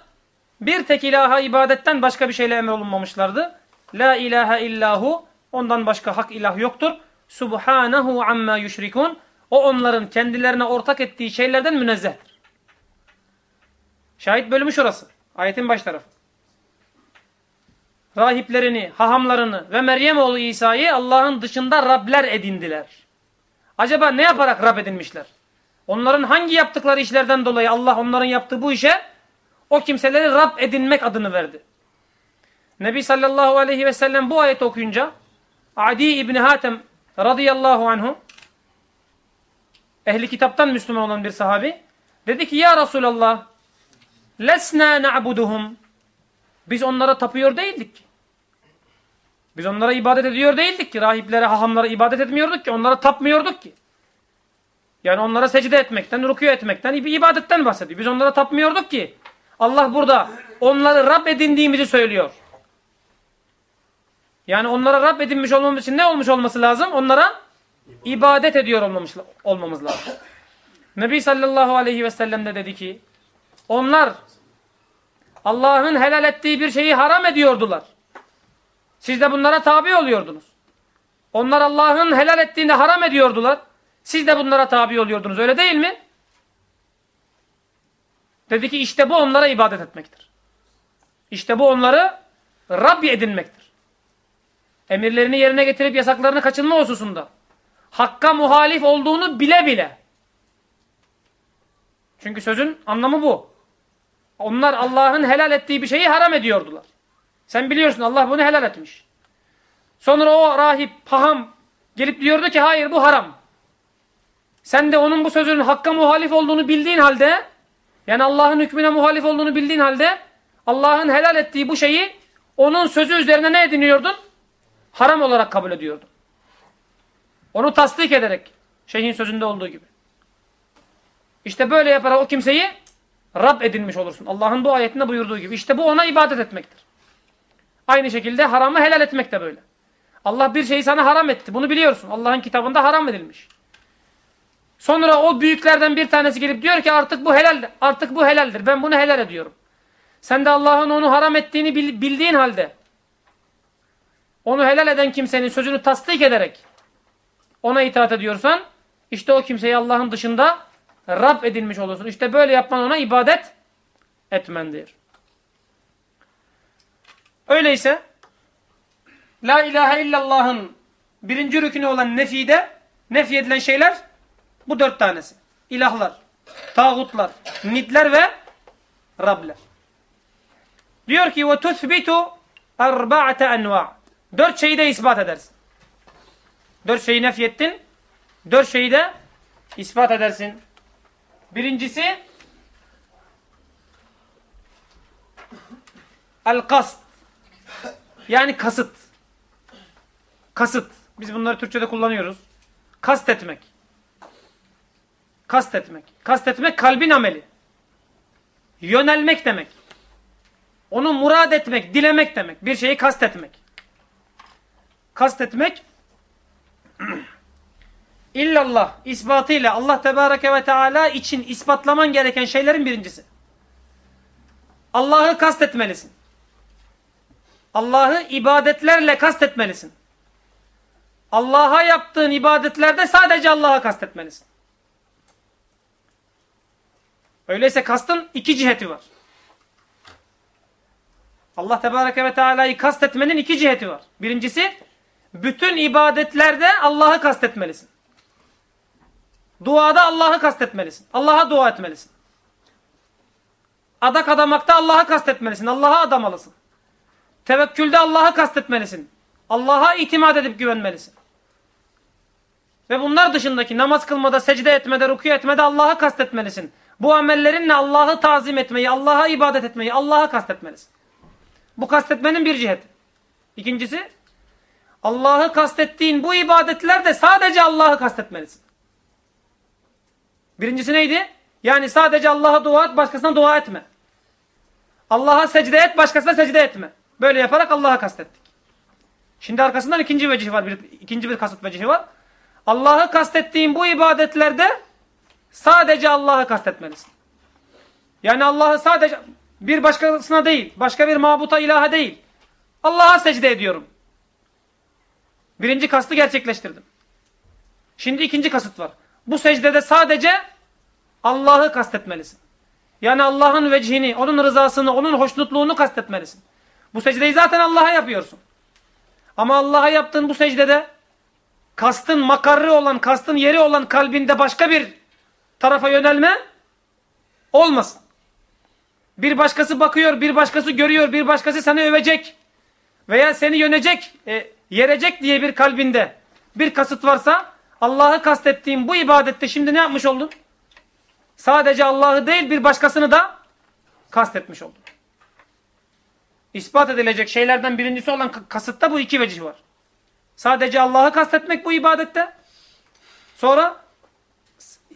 bir tek ilaha ibadetten başka bir şeyle emrolunmamışlardı. La ilahe illahu ondan başka hak ilah yoktur. Subhanahu amma yüşrikun o onların kendilerine ortak ettiği şeylerden münezzehtir. Şahit bölümü şurası. Ayetin baş tarafı. Rahiplerini, hahamlarını ve Meryem oğlu İsa'yı Allah'ın dışında Rabler edindiler. Acaba ne yaparak Rab edinmişler? Onların hangi yaptıkları işlerden dolayı Allah onların yaptığı bu işe o kimseleri Rab edinmek adını verdi. Nebi sallallahu aleyhi ve sellem bu ayeti okuyunca Adi İbni Hatem radıyallahu anhu ehli kitaptan Müslüman olan bir sahabi dedi ki ya Resulallah lesna na'buduhum biz onlara tapıyor değildik ki. Biz onlara ibadet ediyor değildik ki. Rahiplere, hahamlara ibadet etmiyorduk ki. Onlara tapmıyorduk ki. Yani onlara secde etmekten, rükû etmekten, ibadetten bahsediyor. Biz onlara tapmıyorduk ki. Allah burada onları Rab edindiğimizi söylüyor. Yani onlara Rab edinmiş olmamız için ne olmuş olması lazım? Onlara ibadet ediyor olmamız, olmamız lazım. Nebi sallallahu aleyhi ve sellem de dedi ki onlar Allah'ın helal ettiği bir şeyi haram ediyordular. Siz de bunlara tabi oluyordunuz. Onlar Allah'ın helal ettiğini haram ediyordular. Siz de bunlara tabi oluyordunuz. Öyle değil mi? Dedi ki işte bu onlara ibadet etmektir. İşte bu onları Rabbi edinmektir. Emirlerini yerine getirip yasaklarını kaçınma hususunda. Hakka muhalif olduğunu bile bile. Çünkü sözün anlamı bu. Onlar Allah'ın helal ettiği bir şeyi haram ediyordular. Sen biliyorsun Allah bunu helal etmiş. Sonra o rahip, paham gelip diyordu ki hayır bu haram. Sen de onun bu sözünün hakka muhalif olduğunu bildiğin halde yani Allah'ın hükmüne muhalif olduğunu bildiğin halde Allah'ın helal ettiği bu şeyi onun sözü üzerine ne ediniyordun? Haram olarak kabul ediyordun. Onu tasdik ederek şeyhin sözünde olduğu gibi. İşte böyle yaparak o kimseyi Rab edinmiş olursun. Allah'ın bu ayetinde buyurduğu gibi. İşte bu ona ibadet etmektir. Aynı şekilde haramı helal etmek de böyle. Allah bir şeyi sana haram etti. Bunu biliyorsun. Allah'ın kitabında haram edilmiş. Sonra o büyüklerden bir tanesi gelip diyor ki artık bu helal, artık bu helaldir. Ben bunu helal ediyorum. Sen de Allah'ın onu haram ettiğini bildiğin halde onu helal eden kimsenin sözünü tasdik ederek ona itaat ediyorsan işte o kimseyi Allah'ın dışında Rab edilmiş olursun. İşte böyle yapman ona ibadet etmendir. Öyleyse La ilahe illallah'ın birinci rükünü olan nefide nefi edilen şeyler bu dört tanesi. İlahlar, tağutlar, nidler ve Rabler. Diyor ki ve tuthbitu arba'ate enva. Dört şeyi de ispat edersin. Dört şeyi nefyettin. Dört şeyi de ispat edersin. Birincisi el-kast. Yani kasıt. Kasıt. Biz bunları Türkçe'de kullanıyoruz. Kast etmek. Kast etmek. Kast etmek kalbin ameli. Yönelmek demek. Onu murad etmek, dilemek demek. Bir şeyi kast etmek. Kast etmek illallah ispatıyla Allah Tebareke ve Teala için ispatlaman gereken şeylerin birincisi. Allah'ı kastetmelisin. Allah'ı ibadetlerle kastetmelisin. Allah'a yaptığın ibadetlerde sadece Allah'a kastetmelisin. Öyleyse kastın iki ciheti var. Allah Tebareke ve Teala'yı kastetmenin iki ciheti var. Birincisi, bütün ibadetlerde Allah'ı kastetmelisin. Duada Allah'ı kastetmelisin. Allah'a dua etmelisin. Adak adamakta Allah'ı kastetmelisin. Allah'a adamalısın. Tevekkülde Allah'ı kastetmelisin. Allah'a itimat edip güvenmelisin. Ve bunlar dışındaki namaz kılmada, secde etmede, rükû etmede Allah'ı kastetmelisin. Bu amellerinle Allah'ı tazim etmeyi, Allah'a ibadet etmeyi, Allah'a kastetmelisin. Bu kastetmenin bir ciheti. İkincisi, Allah'ı kastettiğin bu ibadetlerde sadece Allah'ı kastetmelisin. Birincisi neydi? Yani sadece Allah'a dua et, başkasına dua etme. Allah'a secde et, başkasına secde etme. Böyle yaparak Allah'a kastettik. Şimdi arkasından ikinci vecih var, bir, ikinci bir kasıt vecihi var. Allah'ı kastettiğin bu ibadetlerde sadece Allah'ı kastetmelisin. Yani Allah'ı sadece bir başkasına değil, başka bir mabuta ilaha değil. Allah'a secde ediyorum. Birinci kastı gerçekleştirdim. Şimdi ikinci kasıt var. Bu secdede sadece Allah'ı kastetmelisin. Yani Allah'ın vecihini, onun rızasını, onun hoşnutluğunu kastetmelisin. Bu secdeyi zaten Allah'a yapıyorsun. Ama Allah'a yaptığın bu secdede kastın makarrı olan, kastın yeri olan kalbinde başka bir tarafa yönelme olmasın. Bir başkası bakıyor, bir başkası görüyor, bir başkası seni övecek veya seni yönecek, e, yerecek diye bir kalbinde bir kasıt varsa Allah'ı kastettiğin bu ibadette şimdi ne yapmış oldun? Sadece Allah'ı değil bir başkasını da kastetmiş oldun. İspat edilecek şeylerden birincisi olan kasıtta bu iki vecih var. Sadece Allah'ı kastetmek bu ibadette. Sonra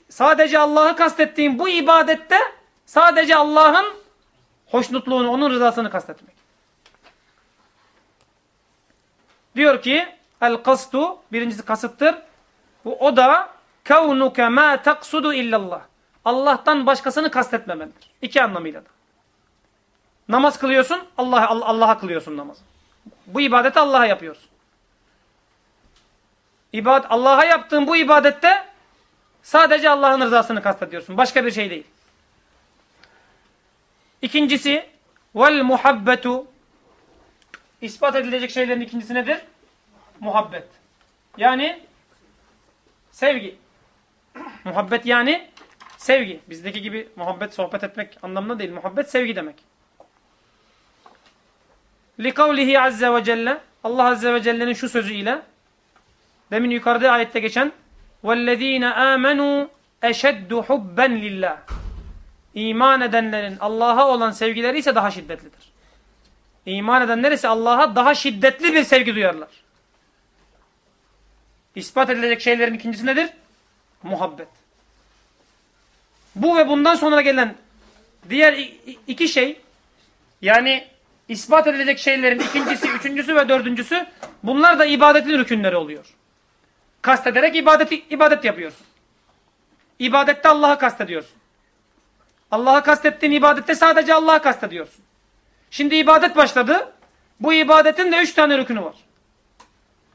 sadece Allah'ı kastettiğin bu ibadette sadece Allah'ın hoşnutluğunu, onun rızasını kastetmek. Diyor ki el kastu birincisi kasıttır. Bu o da kavnuke ma taksudu illallah. Allah'tan başkasını kastetmemendir. İki anlamıyla da. Namaz kılıyorsun, Allah Allah'a kılıyorsun namazı. Bu ibadeti Allah'a yapıyorsun. İbad Allah'a yaptığın bu ibadette sadece Allah'ın rızasını kastediyorsun. Başka bir şey değil. İkincisi vel muhabbetu ispat edilecek şeylerin ikincisi nedir? Muhabbet. Yani sevgi. Muhabbet yani sevgi. Bizdeki gibi muhabbet sohbet etmek anlamında değil. Muhabbet sevgi demek. Likavlihi azze ve celle Allah azze ve celle'nin şu sözü ile demin yukarıda ayette geçen vellezine amenu eşeddu hubben lillah. İman edenlerin Allah'a olan sevgileri ise daha şiddetlidir. İman edenler ise Allah'a daha şiddetli bir sevgi duyarlar. İspat edilecek şeylerin ikincisi nedir? Muhabbet. Bu ve bundan sonra gelen diğer iki şey yani ispat edilecek şeylerin ikincisi, <coughs> üçüncüsü ve dördüncüsü bunlar da ibadetin rükünleri oluyor. Kastederek ibadet, ibadet yapıyorsun. İbadette Allah'ı kastediyorsun. Allah'ı kastettiğin ibadette sadece Allah'ı kastediyorsun. Şimdi ibadet başladı. Bu ibadetin de üç tane rükünü var.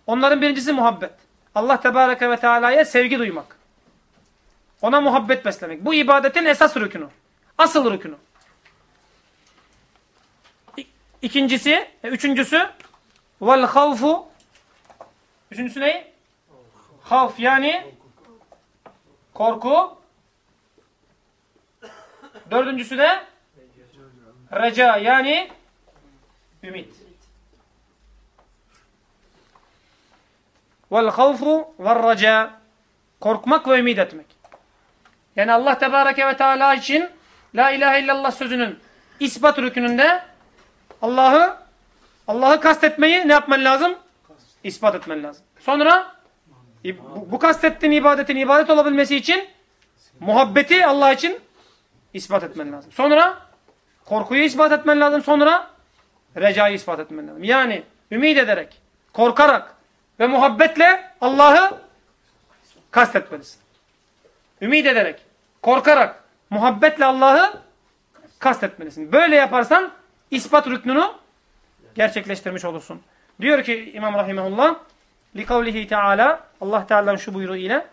Onların birincisi muhabbet. Allah Tebareke ve Teala'ya sevgi duymak. Ona muhabbet beslemek. Bu ibadetin esas rükünü. Asıl rükünü. İkincisi, e, üçüncüsü vel havfu Üçüncüsü ne? Havf yani korku. Dördüncüsü de reca yani ümit. Vel havfu vel reca korkmak ve ümit etmek. Yani Allah Tebareke ve Teala için La ilahe illallah sözünün ispat rükününde Allah'ı Allah'ı kastetmeyi ne yapman lazım? İspat etmen lazım. Sonra bu, bu kastettiğin ibadetin ibadet olabilmesi için muhabbeti Allah için ispat etmen lazım. Sonra korkuyu ispat etmen lazım. Sonra recayı ispat etmen lazım. Yani ümit ederek, korkarak ve muhabbetle Allah'ı kastetmelisin. Ümit ederek, korkarak, muhabbetle Allah'ı kastetmelisin. Böyle yaparsan ispat rüknünü gerçekleştirmiş olursun. Diyor ki İmam Rahimahullah لِقَوْلِهِ Teala Allah Teala'nın şu buyruğu ile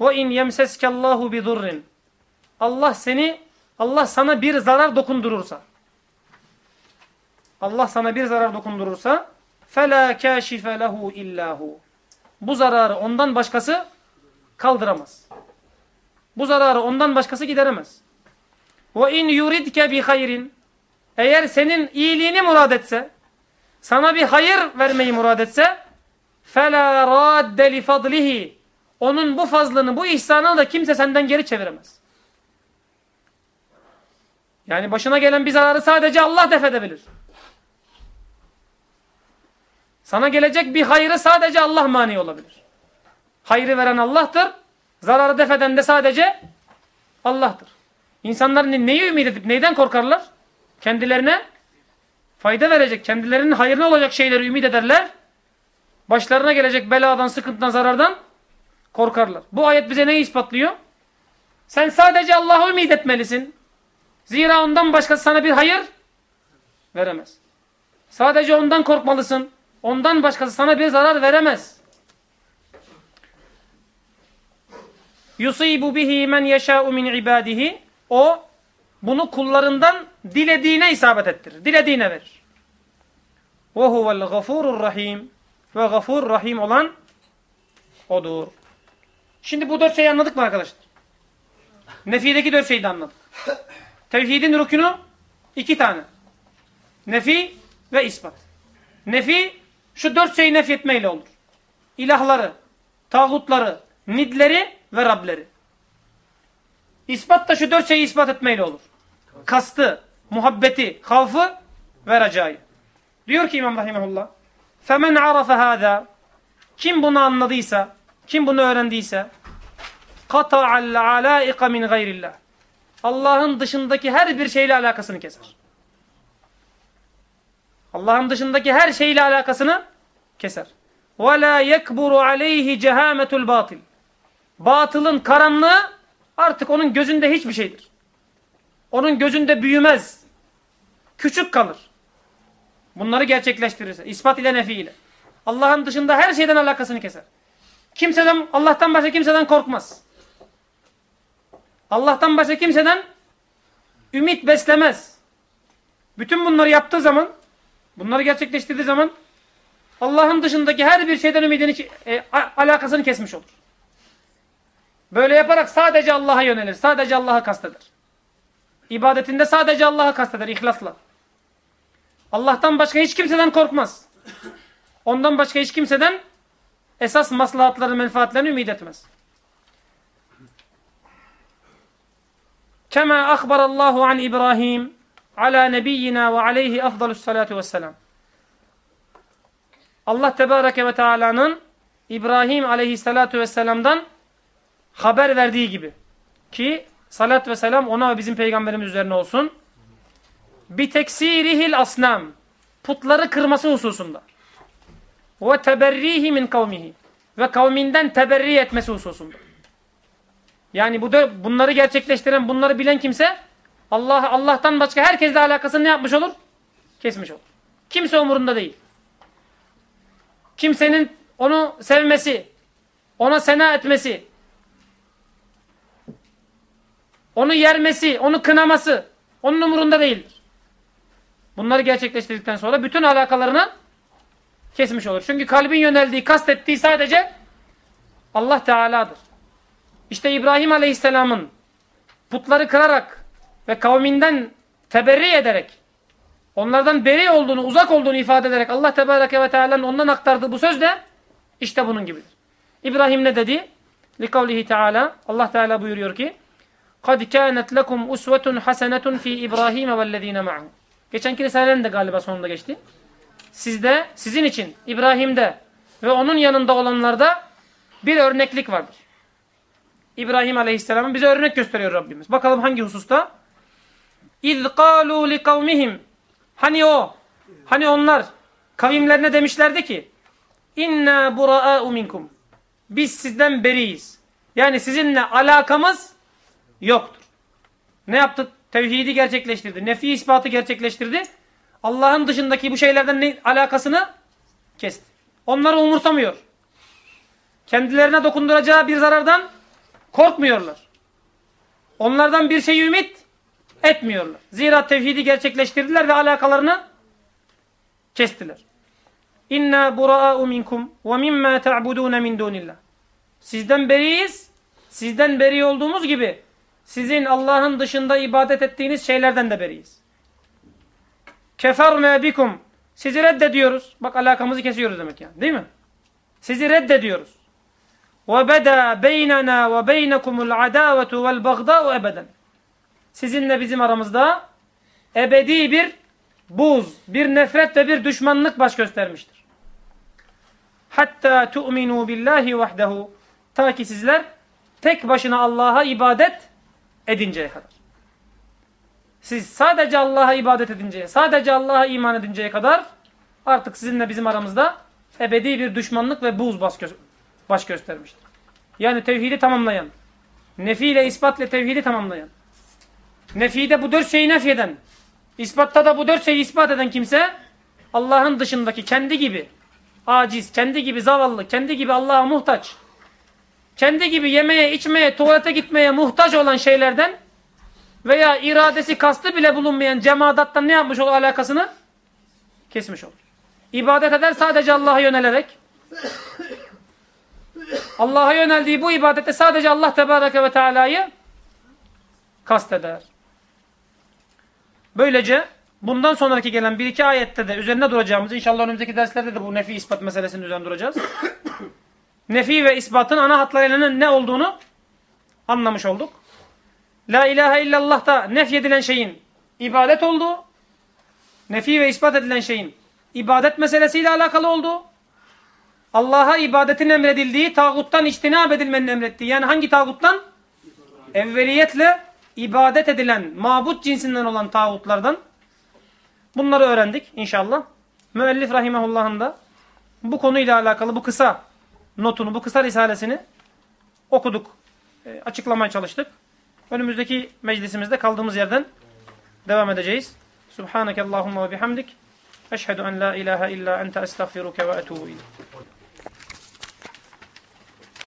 وَاِنْ يَمْسَسْكَ اللّٰهُ بِضُرٍ Allah seni, Allah sana bir zarar dokundurursa Allah sana bir zarar dokundurursa فَلَا كَاشِفَ لَهُ اِلَّهُ Bu zararı ondan başkası kaldıramaz. Bu zararı ondan başkası gideremez. وَاِنْ يُرِدْكَ بِخَيْرٍ Eğer senin iyiliğini murad etse, sana bir hayır vermeyi murad etse, فَلَا رَادَّ لِفَضْلِهِ Onun bu fazlını, bu ihsanını da kimse senden geri çeviremez. Yani başına gelen bir zararı sadece Allah def edebilir. Sana gelecek bir hayrı sadece Allah mani olabilir. Hayrı veren Allah'tır. Zararı def eden de sadece Allah'tır. İnsanlar neyi ümit edip neyden korkarlar? Kendilerine fayda verecek, kendilerinin hayırlı olacak şeyleri ümit ederler. Başlarına gelecek beladan, sıkıntıdan, zarardan korkarlar. Bu ayet bize neyi ispatlıyor? Sen sadece Allah'a ümit etmelisin. Zira ondan başkası sana bir hayır veremez. Sadece ondan korkmalısın. Ondan başkası sana bir zarar veremez. Yusibu bihi men yeşâ'u min ibadihi o bunu kullarından dilediğine isabet ettirir. Dilediğine verir. Ve huvel gafurur rahim. Ve gafur rahim olan odur. Şimdi bu dört şeyi anladık mı arkadaşlar? Nefideki dört şeyi de anladık. Tevhidin rükünü iki tane. Nefi ve ispat. Nefi şu dört şeyi nef etmeyle olur. İlahları, tağutları, nidleri ve Rableri. İspat da şu dört şeyi ispat etmeyle olur. Kastı, muhabbeti, havfı ve racayı. Diyor ki İmam Rahimahullah فَمَنْ عَرَفَ هَذَا Kim bunu anladıysa, kim bunu öğrendiyse قَطَعَ الْعَلَائِقَ مِنْ غَيْرِ اللّٰهِ Allah'ın dışındaki her bir şeyle alakasını keser. Allah'ın dışındaki her şeyle alakasını keser. وَلَا يَكْبُرُ عَلَيْهِ جَهَامَةُ الْبَاطِلِ batılın karanlığı artık onun gözünde hiçbir şeydir. Onun gözünde büyümez. Küçük kalır. Bunları gerçekleştirirse. ispat ile nefi ile. Allah'ın dışında her şeyden alakasını keser. Kimseden, Allah'tan başka kimseden korkmaz. Allah'tan başka kimseden ümit beslemez. Bütün bunları yaptığı zaman, bunları gerçekleştirdiği zaman Allah'ın dışındaki her bir şeyden ümidini, e, alakasını kesmiş olur. Böyle yaparak sadece Allah'a yönelir. Sadece Allah'a kasteder. İbadetinde sadece Allah'a kasteder ihlasla. Allah'tan başka hiç kimseden korkmaz. Ondan başka hiç kimseden esas maslahatları, menfaatlerini ümit etmez. Kema akbarallahu an İbrahim ala nebiyyina ve aleyhi afdalus salatu vesselam. Allah Tebareke ve Teala'nın İbrahim aleyhissalatu vesselam'dan haber verdiği gibi ki salat ve selam ona ve bizim peygamberimiz üzerine olsun. Bi teksirihil asnam putları kırması hususunda ve teberrihi min kavmihi ve kavminden teberri etmesi hususunda. Yani bu da bunları gerçekleştiren, bunları bilen kimse Allah Allah'tan başka herkesle alakasını ne yapmış olur? Kesmiş olur. Kimse umurunda değil. Kimsenin onu sevmesi, ona sena etmesi, onu yermesi, onu kınaması onun umurunda değildir. Bunları gerçekleştirdikten sonra bütün alakalarını kesmiş olur. Çünkü kalbin yöneldiği, kastettiği sadece Allah Teala'dır. İşte İbrahim Aleyhisselam'ın putları kırarak ve kavminden teberri ederek onlardan beri olduğunu, uzak olduğunu ifade ederek Allah Tebareke ve Teala'nın ondan aktardığı bu söz de işte bunun gibidir. İbrahim ne dedi? Likavlihi Teala Allah Teala buyuruyor ki قَدْ كَانَتْ لَكُمْ اُسْوَةٌ حَسَنَةٌ ف۪ي İbrahim وَالَّذ۪ينَ مَعَهُ Geçenki Risale'nin de galiba sonunda geçti. Sizde, sizin için İbrahim'de ve onun yanında olanlarda bir örneklik vardır. İbrahim Aleyhisselam'ın bize örnek gösteriyor Rabbimiz. Bakalım hangi hususta? اِذْ قَالُوا لِقَوْمِهِمْ Hani o, hani onlar kavimlerine demişlerdi ki اِنَّا بُرَآءُ مِنْكُمْ Biz sizden beriyiz. Yani sizinle alakamız yoktur. Ne yaptı? Tevhidi gerçekleştirdi. Nefi ispatı gerçekleştirdi. Allah'ın dışındaki bu şeylerden ne, alakasını kesti. Onları umursamıyor. Kendilerine dokunduracağı bir zarardan korkmuyorlar. Onlardan bir şey ümit etmiyorlar. Zira tevhidi gerçekleştirdiler ve alakalarını kestiler. İnna bura'u minkum ve mimma ta'budun min dunillah. Sizden beriyiz. Sizden beri olduğumuz gibi sizin Allah'ın dışında ibadet ettiğiniz şeylerden de beriyiz. Keferna bikum. Sizi reddediyoruz. Bak alakamızı kesiyoruz demek yani. Değil mi? Sizi reddediyoruz. Ve beynekumul adavetu vel bagda'u ebeden. Sizinle bizim aramızda ebedi bir buz, bir nefret ve bir düşmanlık baş göstermiştir. Hatta tu'minu billahi vahdehu. Ta ki sizler tek başına Allah'a ibadet edinceye kadar. Siz sadece Allah'a ibadet edinceye, sadece Allah'a iman edinceye kadar artık sizinle bizim aramızda ebedi bir düşmanlık ve buz baş, gö baş göstermiştir. Yani tevhidi tamamlayan, nefiyle ispatle tevhidi tamamlayan, nefide bu dört şeyi nefyeden, ispatta da bu dört şeyi ispat eden kimse Allah'ın dışındaki kendi gibi aciz, kendi gibi zavallı, kendi gibi Allah'a muhtaç, kendi gibi yemeye, içmeye, tuvalete gitmeye muhtaç olan şeylerden veya iradesi kastı bile bulunmayan cemaattan ne yapmış olur alakasını? Kesmiş olur. İbadet eder sadece Allah'a yönelerek. Allah'a yöneldiği bu ibadette sadece Allah Tebareke ve Teala'yı kasteder. Böylece bundan sonraki gelen bir iki ayette de üzerine duracağımız, inşallah önümüzdeki derslerde de bu nefi ispat meselesinin üzerine duracağız. <coughs> nefi ve ispatın ana hatlarıyla ne olduğunu anlamış olduk. La ilahe illallah'ta nefyedilen şeyin ibadet olduğu, nefi ve ispat edilen şeyin ibadet meselesiyle alakalı olduğu, Allah'a ibadetin emredildiği, tağuttan içtinab edilmenin emrettiği. Yani hangi tağuttan? Evveliyetle ibadet edilen, mabut cinsinden olan tağutlardan. Bunları öğrendik inşallah. Müellif rahimehullah'ın da bu konuyla alakalı bu kısa notunu, bu kısa risalesini okuduk, e, açıklamaya çalıştık. Önümüzdeki meclisimizde kaldığımız yerden devam edeceğiz. Subhaneke Allahumma ve bihamdik. Eşhedü en la ilahe illa ente estağfiruke ve etubu ileyk.